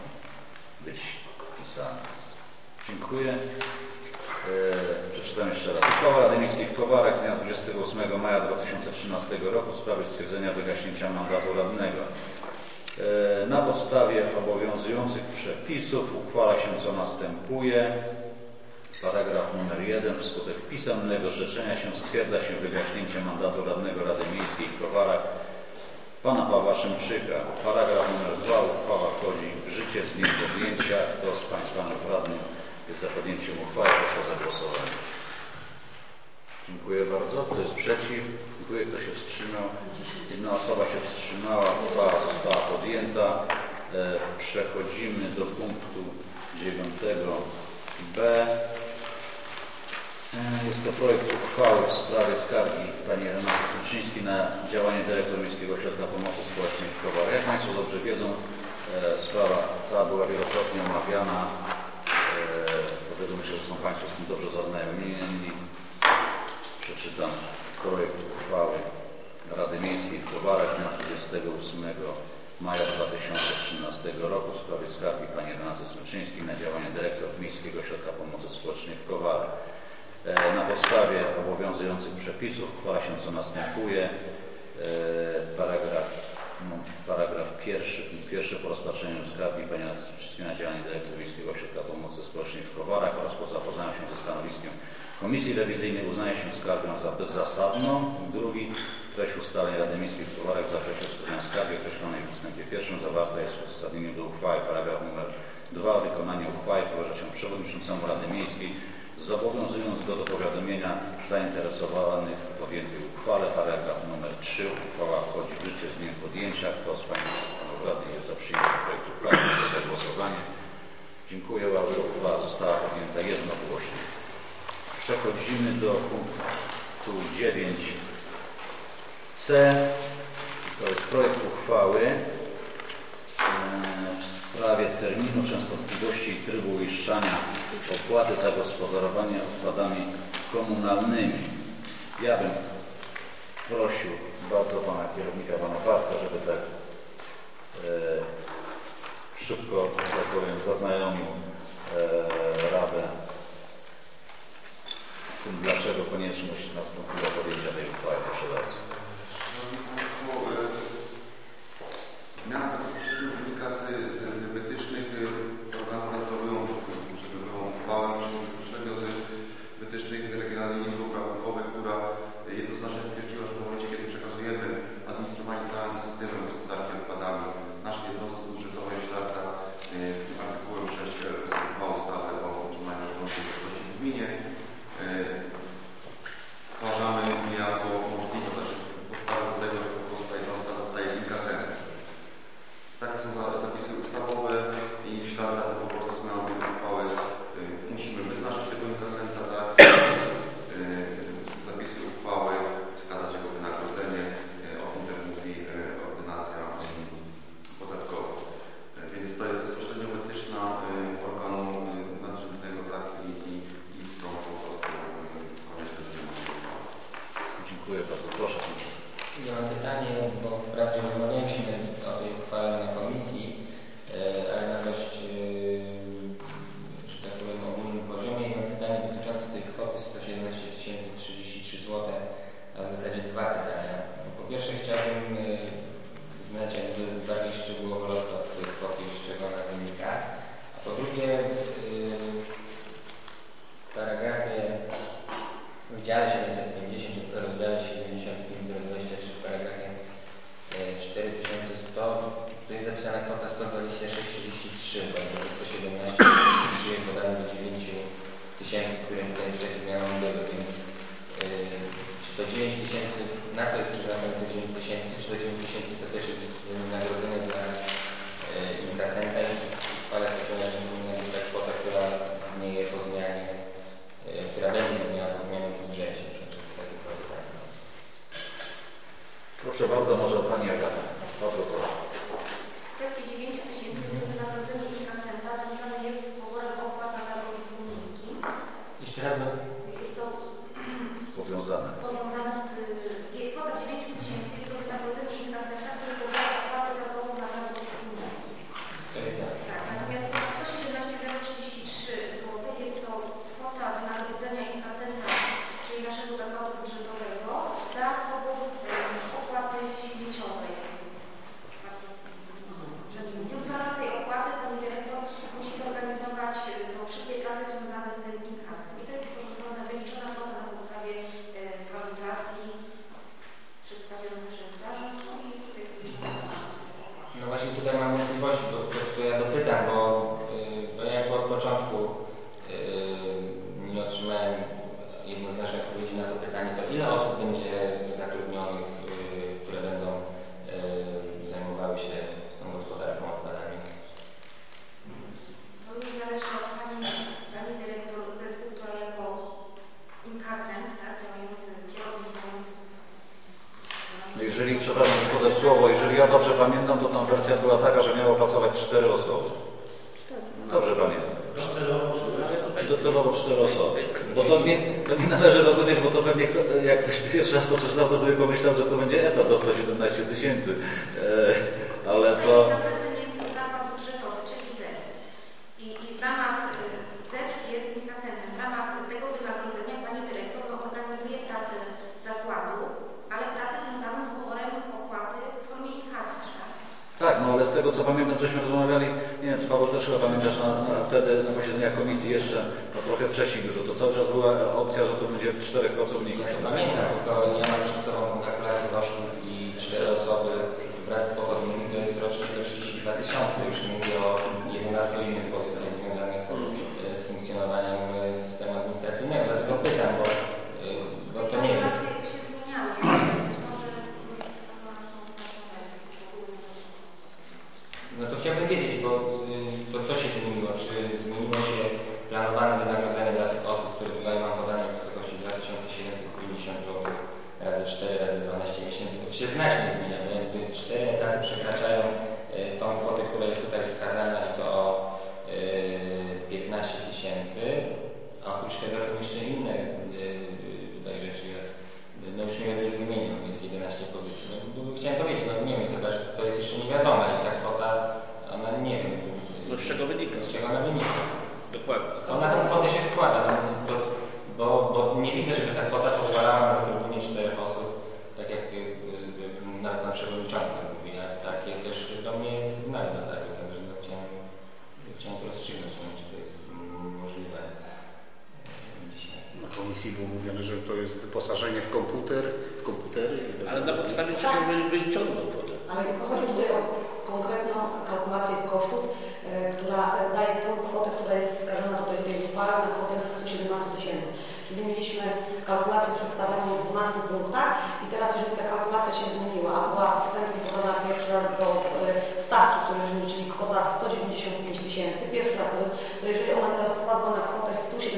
być wpisane. Dziękuję. Eee, przeczytam jeszcze raz. Uchwała Rady Miejskiej w Kowarach z dnia 28 maja 2013 roku w sprawie stwierdzenia wygaśnięcia mandatu radnego. Eee, na podstawie obowiązujących przepisów uchwala się co następuje. Paragraf numer 1. Wskutek pisemnego zrzeczenia się stwierdza się wygaśnięcie mandatu radnego Rady Miejskiej w Kowarach Pana Pawła Szymczyka. Paragraf numer 2. Uchwała wchodzi w życie z dniem podjęcia. Kto z Państwa radnych jest za podjęciem uchwały? Proszę o zagłosowanie. Dziękuję bardzo. Kto jest przeciw? Dziękuję. Kto się wstrzymał? Jedna osoba się wstrzymała. Uchwała została podjęta. E, przechodzimy do punktu 9b. E, Jest to projekt uchwały w sprawie skargi pani Renaty Smuczyńskiej na działanie dyrektor Miejskiego Ośrodka Pomocy Społecznej w Kowarach. Jak Państwo dobrze wiedzą, e, sprawa ta była wielokrotnie omawiana, dlatego myślę, że są Państwo z tym dobrze zaznajomieni. Przeczytam projekt uchwały Rady Miejskiej w Kowarach z dnia 28 maja 2013 roku w sprawie skargi pani Renaty Smyczyńskiej na działanie dyrektor Miejskiego Ośrodka Pomocy Społecznej w Kowarach. E, Na podstawie obowiązujących przepisów uchwala się co następuje. E, Paragraf, paragraf pierwszy, punkt pierwszy po rozpatrzeniu skargi pani Renaty Smyczyńskiej na działanie dyrektor Miejskiego Ośrodka Pomocy Społecznej w Kowarach oraz po zapoznaniu się ze stanowiskiem Komisji Rewizyjnej uznaje się skargę za bezzasadną. Drugi, treść ustaleń Rady Miejskiej w Kowarach w zakresie rozpoznania skargi określonej w ustępie pierwszym zawarta jest w uzasadnieniu do uchwały. Paragraf numer 2. Wykonanie uchwały powierza się przewodniczącemu Rady Miejskiej zobowiązując go do powiadomienia zainteresowanych w podjętej uchwale. Paragraf numer 3. Uchwała wchodzi w życie z dniem podjęcia. Kto z Państwa radnych jest za przyjęciem projektu uchwały? Proszę o głosowanie. Dziękuję. Aby uchwała została podjęta jednogłośnie. Przechodzimy do punktu 9c. To jest projekt uchwały w sprawie terminu, częstotliwości i trybu uiszczania opłaty za gospodarowanie odpadami komunalnymi. Ja bym prosił bardzo Pana Kierownika, Pana Bartka, żeby tak e, szybko, tak powiem, zaznajomił e, Radę z tym, dlaczego konieczność nastąpiła podjęcia tej uchwały. Proszę bardzo. Szanowni Państwo, e, zmiana 4100, tu jest zapisana kwota 12633, bo to 117 33 jest podane do 9 tysięcy, które tutaj przed zmianą były, więc y, czy to 9 tysięcy, na co jest przeznaczone te 9 tysięcy, czy to 9 tysięcy to też jest wynagrodzenie dla yy, inkasenta, jeśli w uchwale to powinna być ta kwota, która istnieje po zmianie, y, która będzie miała po zmianie w budżecie. Proszę bardzo, może Pani Agata. 쓰잖아요. że to cały czas była opcja, że to będzie czterech pracowników. Ja to pamiętam, tylko ja mam przed sobą tak kalkulację kosztów i cztery osoby wraz z pochodnymi to jest rocznie 132 tysiące. Już mówię o 11 innych pozycjach związanych z funkcjonowaniem systemu administracyjnego. Dlatego pytam, bo czego wynika. Z czego ona wynika. Dokładnie. Co na tę kwotę się składa? No, to, bo, bo nie widzę, żeby ta kwota pozwalała na zatrudnienie czterech osób, tak jak y, y, y, na, na przewodniczący mówi, a takie też do mnie sygnały dodają, tak, także no, chciałem, chciałem to rozstrzygnąć, nie czy to jest możliwe e, dzisiaj. Na komisji było mówione, że to jest wyposażenie w komputer, w komputery. Tak Ale na podstawie czego wyciągnął?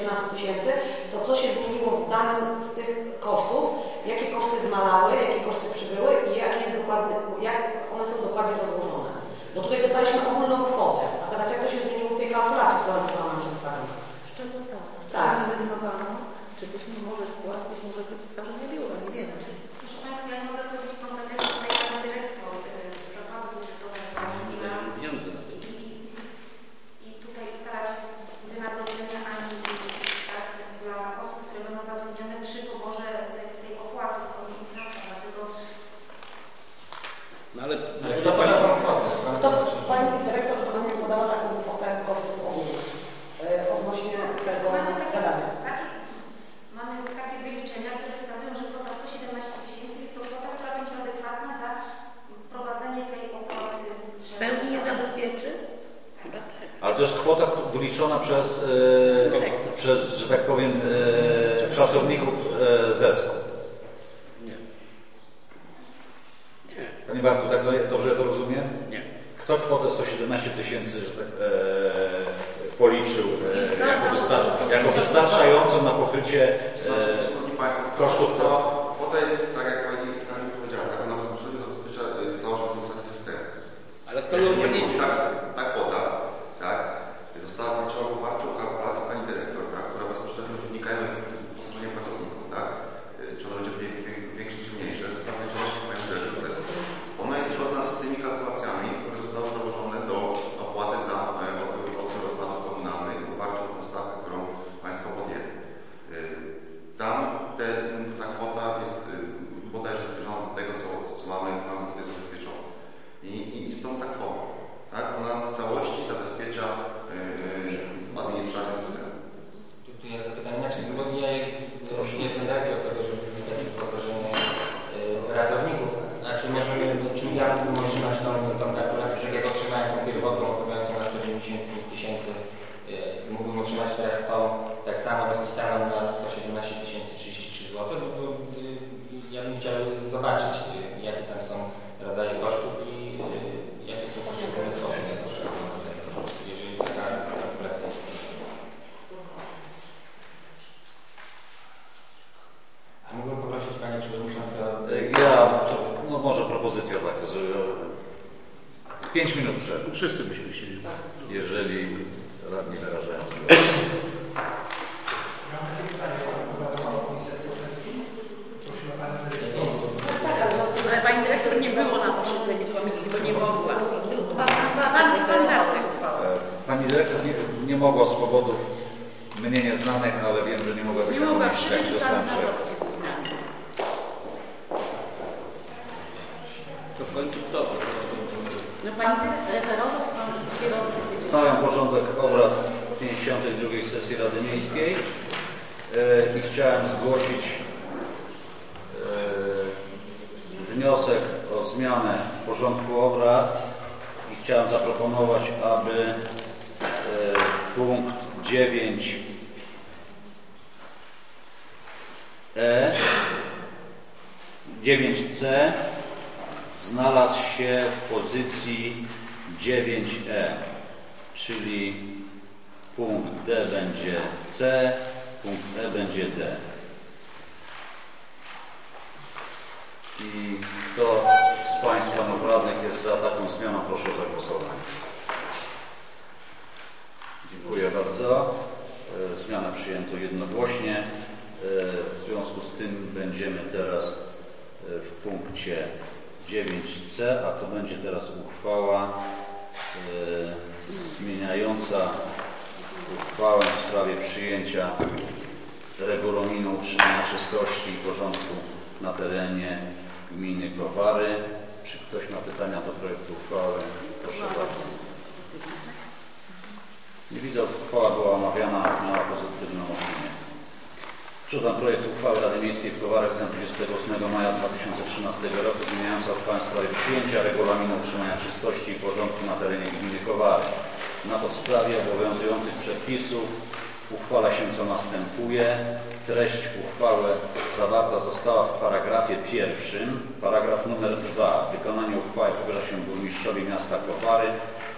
18 tysięcy, Nawrocki był z nami. To w końcu kto? No pani Referował pan porządek obrad 52 sesji Rady Miejskiej e, i chciałem zgłosić e, wniosek o zmianę porządku obrad i chciałem zaproponować, aby e, punkt 9 E 9C znalazł się w pozycji 9E, czyli punkt D będzie C, punkt E będzie D. I kto z Państwa radnych jest za taką zmianą, proszę o zagłosowanie. Dziękuję bardzo. E, Zmianę przyjęto jednogłośnie. E, W związku z tym będziemy teraz e, w punkcie 9c, a to będzie teraz uchwała e, zmieniająca uchwałę w sprawie przyjęcia regulaminu utrzymania czystości i porządku na terenie gminy Kowary. Czy ktoś ma pytania do projektu uchwały? Proszę bardzo. Nie widzę, uchwała była omawiana, miała pozytywną opinię. Czytam projekt uchwały Rady Miejskiej w Kowarach z dnia 28 maja 2013 roku zmieniająca uchwałę w sprawie przyjęcia regulaminu utrzymania czystości i porządku na terenie gminy Kowary. Na podstawie obowiązujących przepisów uchwala się co następuje. Treść uchwały zawarta została w paragrafie pierwszym. Paragraf numer 2. Wykonanie uchwały powierza się burmistrzowi miasta Kowary.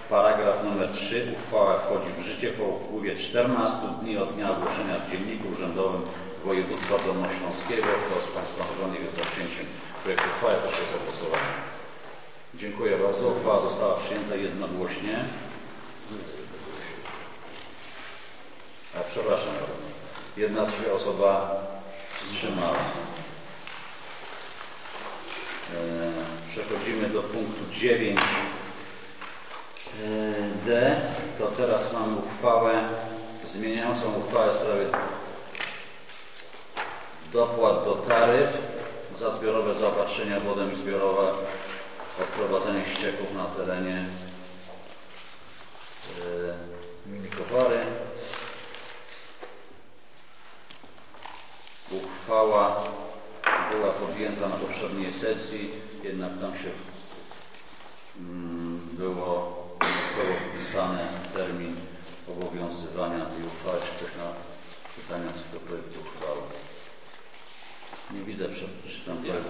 Paragraf numer 3. Uchwała wchodzi w życie po upływie 14 dni od dnia ogłoszenia w Dzienniku Urzędowym Województwa Dolnośląskiego. Kto z Państwa radnych jest za przyjęciem projektu uchwały, proszę o głosowanie. Dziękuję bardzo. Uchwała została przyjęta jednogłośnie. A, przepraszam, jedna z osoba wstrzymała. E, Przechodzimy do punktu 9 D. To teraz mamy uchwałę zmieniającą uchwałę w sprawie dopłat do taryf za zbiorowe zaopatrzenia wodę i zbiorowe odprowadzenie ścieków na terenie e, gminy Kowary. Uchwała była podjęta na poprzedniej sesji, jednak tam się mm, było dodatkowo wpisany termin obowiązywania tej uchwały. Czy ktoś ma pytania co do projektu uchwały? Nie widzę, przeczytam projekt.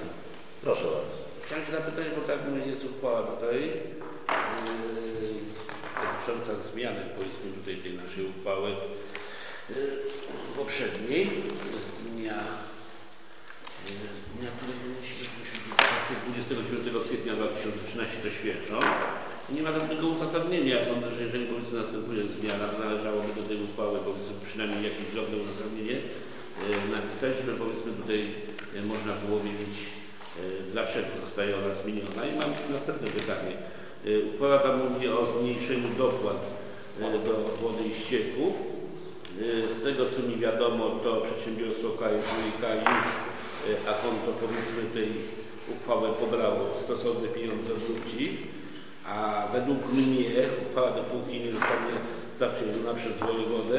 Proszę bardzo. Chciałem się zapytać, bo tak no, jest uchwała tutaj yy, dotycząca zmiany, powiedzmy tutaj tej naszej uchwały yy, poprzedniej z dnia, yy, z dnia, którego mieliśmy 29 kwietnia 2013 to świeżo. Nie ma żadnego uzasadnienia. Ja sądzę, że jeżeli powiedzmy następuje zmiana, to należałoby do tej uchwały powiedzmy przynajmniej jakieś drobne uzasadnienie napisać, że powiedzmy tutaj yy, można było wiedzieć E, dlaczego zostaje ona zmieniona. I mam następne pytanie. E, uchwała tam mówi o zmniejszeniu dopłat e, do wody i ścieków. Z tego co mi wiadomo, to przedsiębiorstwo KSWiK już a konto powiedzmy tej uchwały pobrało stosowne pieniądze zwróci, a według mnie uchwała dopóki nie zostanie zatwierdzona przez wojewodę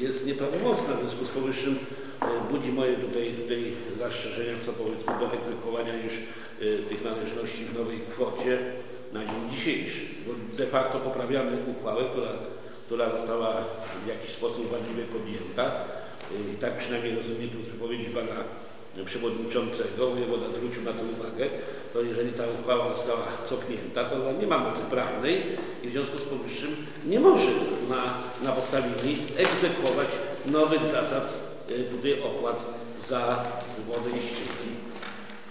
jest nieprawomocna. W związku z powyższym budzi moje tutaj, tutaj zastrzeżenia co powiedzmy do egzekwowania już y, tych należności w nowej kwocie na dzień dzisiejszy. Bo de facto poprawiamy uchwałę, która, która została w jakiś sposób wadliwie podjęta. Y, I tak przynajmniej rozumiem tu wypowiedzi pana przewodniczącego, wojewoda zwrócił na to uwagę, to jeżeli ta uchwała została cofnięta, to ona nie ma mocy prawnej i w związku z powyższym nie może na, na podstawie niej egzekwować nowych zasad Y, tutaj opłat za wodę i ścieki,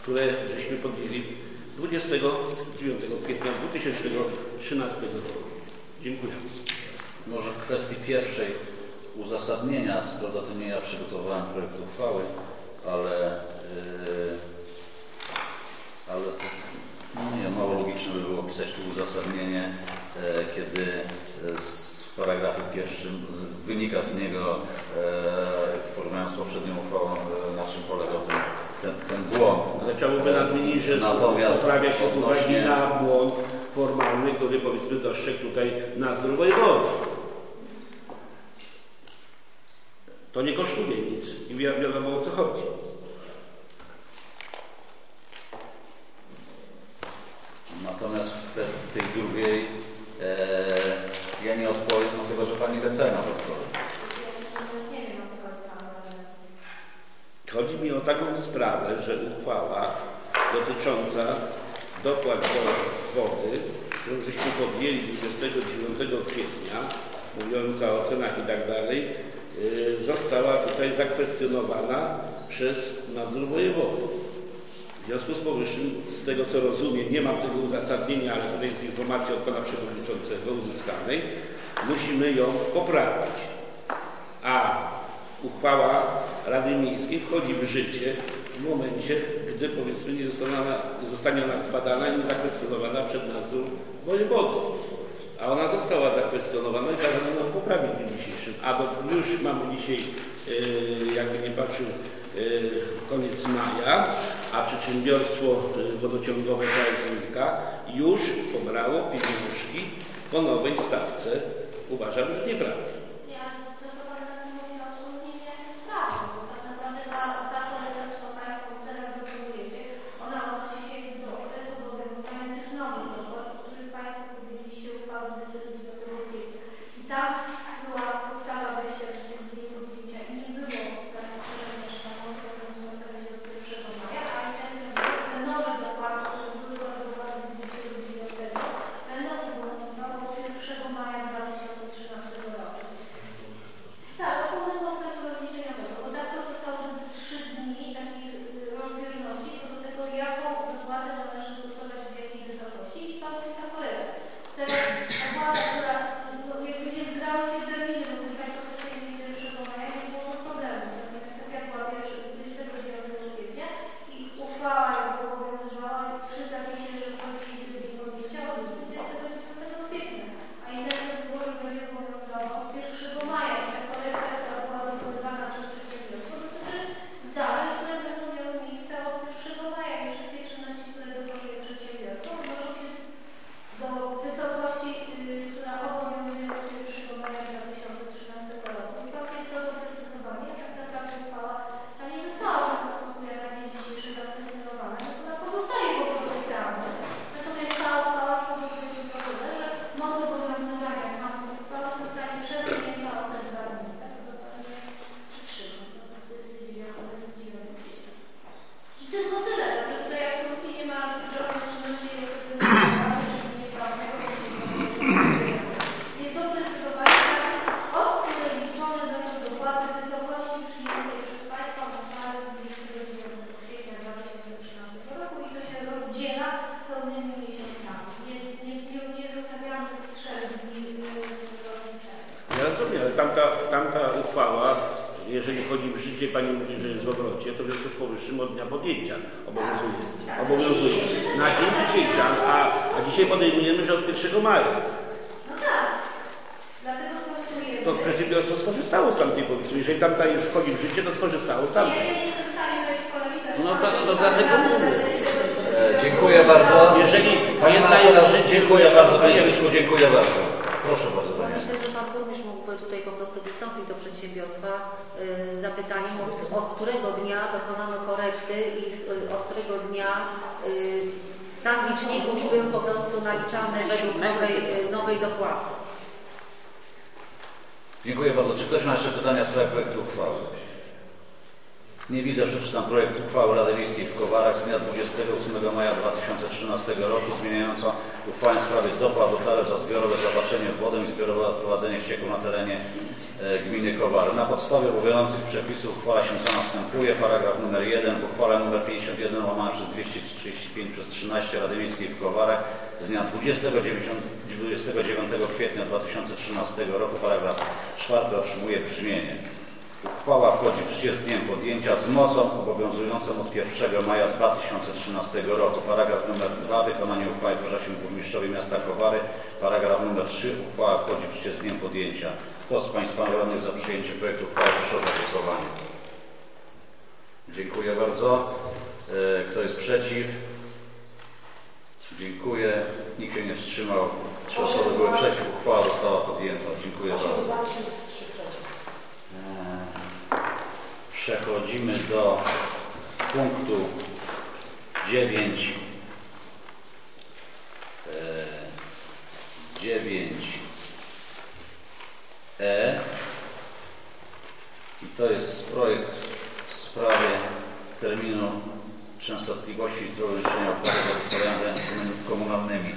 które żeśmy podjęli 29 kwietnia 2013 roku. Dziękuję. Może w kwestii pierwszej uzasadnienia, co prawda to nie ja przygotowałem projekt uchwały, ale, yy, ale no nie, mało logiczne by było pisać tu uzasadnienie, yy, kiedy z w paragrafie pierwszym z, wynika z niego, e, formując poprzednią uchwałą, e, na czym polegał ten, ten, ten błąd. Ale trzeba by nadmienić, że Natomiast poprawia się z uwagi na błąd formalny, który powiedzmy dostrzegł tutaj nadzór wojewody. To nie kosztuje nic i wi wiadomo o co chodzi. Natomiast w kwestii tej drugiej e, ja nie odpowiem, no chyba, że Pani mecenas odpowie. Chodzi mi o taką sprawę, że uchwała dotycząca dopłat do wody, którą żeśmy podjęli 29 kwietnia, mówiąca o cenach i tak dalej, y, została tutaj zakwestionowana przez nadzór wojewody. W związku z powyższym, z tego co rozumiem, nie mam tego uzasadnienia, ale to jest informacja od Pana Przewodniczącego uzyskanej, musimy ją poprawić. A uchwała Rady Miejskiej wchodzi w życie w momencie, gdy powiedzmy nie zostanie ona, zostanie ona zbadana i zakwestionowana przed nadzór wojewody. A ona została zakwestionowana i kazano ją poprawić w dniu dzisiejszym. A do, już mamy dzisiaj, yy, jakby nie patrzył, koniec maja, a przedsiębiorstwo yy, wodociągowe Krajewnika już pobrało pieniążki po nowej stawce. Uważam, że nieprawda. zrozumiałe. Thank you. Podstawie obowiązujących przepisów uchwała się co następuje. Paragraf numer 1 w uchwale numer 51 łamane przez 235 przez 13 Rady Miejskiej w Kowarach z dnia 29, 29 kwietnia 2013 roku paragraf 4 otrzymuje brzmienie. Uchwała wchodzi w życie z dniem podjęcia z mocą obowiązującą od 1 maja 2013 roku. Paragraf numer 2. Wykonanie uchwały powierza się burmistrzowi miasta Kowary. Paragraf numer 3. Uchwała wchodzi w życie z dniem podjęcia. Kto z Państwa radnych za przyjęciem projektu uchwały proszę o zagłosowanie. Dziękuję bardzo. E, Kto jest przeciw? Dziękuję. Nikt się nie wstrzymał. Trzy osoby były przeciw. Uchwała została podjęta. Dziękuję bardzo. E, Przechodzimy do punktu 9. 9e i to jest projekt w sprawie terminu częstotliwości trwałego opłaty komunalnymi. E,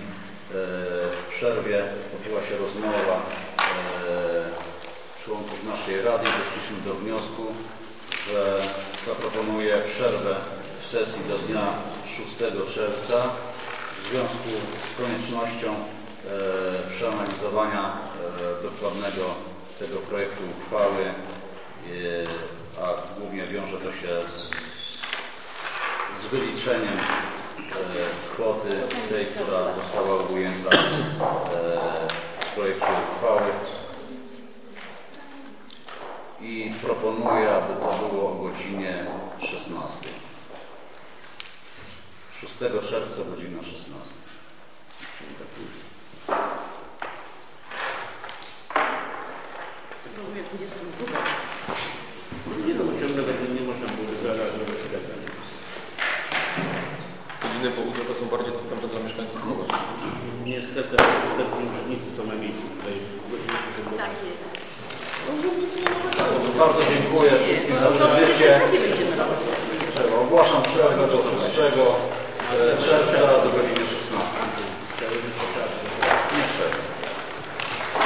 W przerwie odbyła się rozmowa e, członków naszej Rady. Doszliśmy do wniosku, że zaproponuję przerwę w sesji do dnia 6 czerwca w związku z koniecznością e, przeanalizowania e, dokładnego tego projektu uchwały, e, a głównie wiąże to się z, z wyliczeniem e, kwoty tej, która została ujęta e, w projekcie uchwały i proponuję, aby to było o godzinie 16. 6 czerwca, godzina 16. Czyli tak późno. Proponuję 22. Nie no, ciągle tak nie można było zaraz do śledzenia. Godziny południowe są bardziej dostępne dla mieszkańców Kowar. Niestety, niestety urzędnicy są na miejscu tutaj. Godziny się Tak jest. Urzędnicy nie narzekają. Bardzo dziękuję wszystkim za przybycie. Ogłaszam przerwę do 6 czerwca do godziny 16.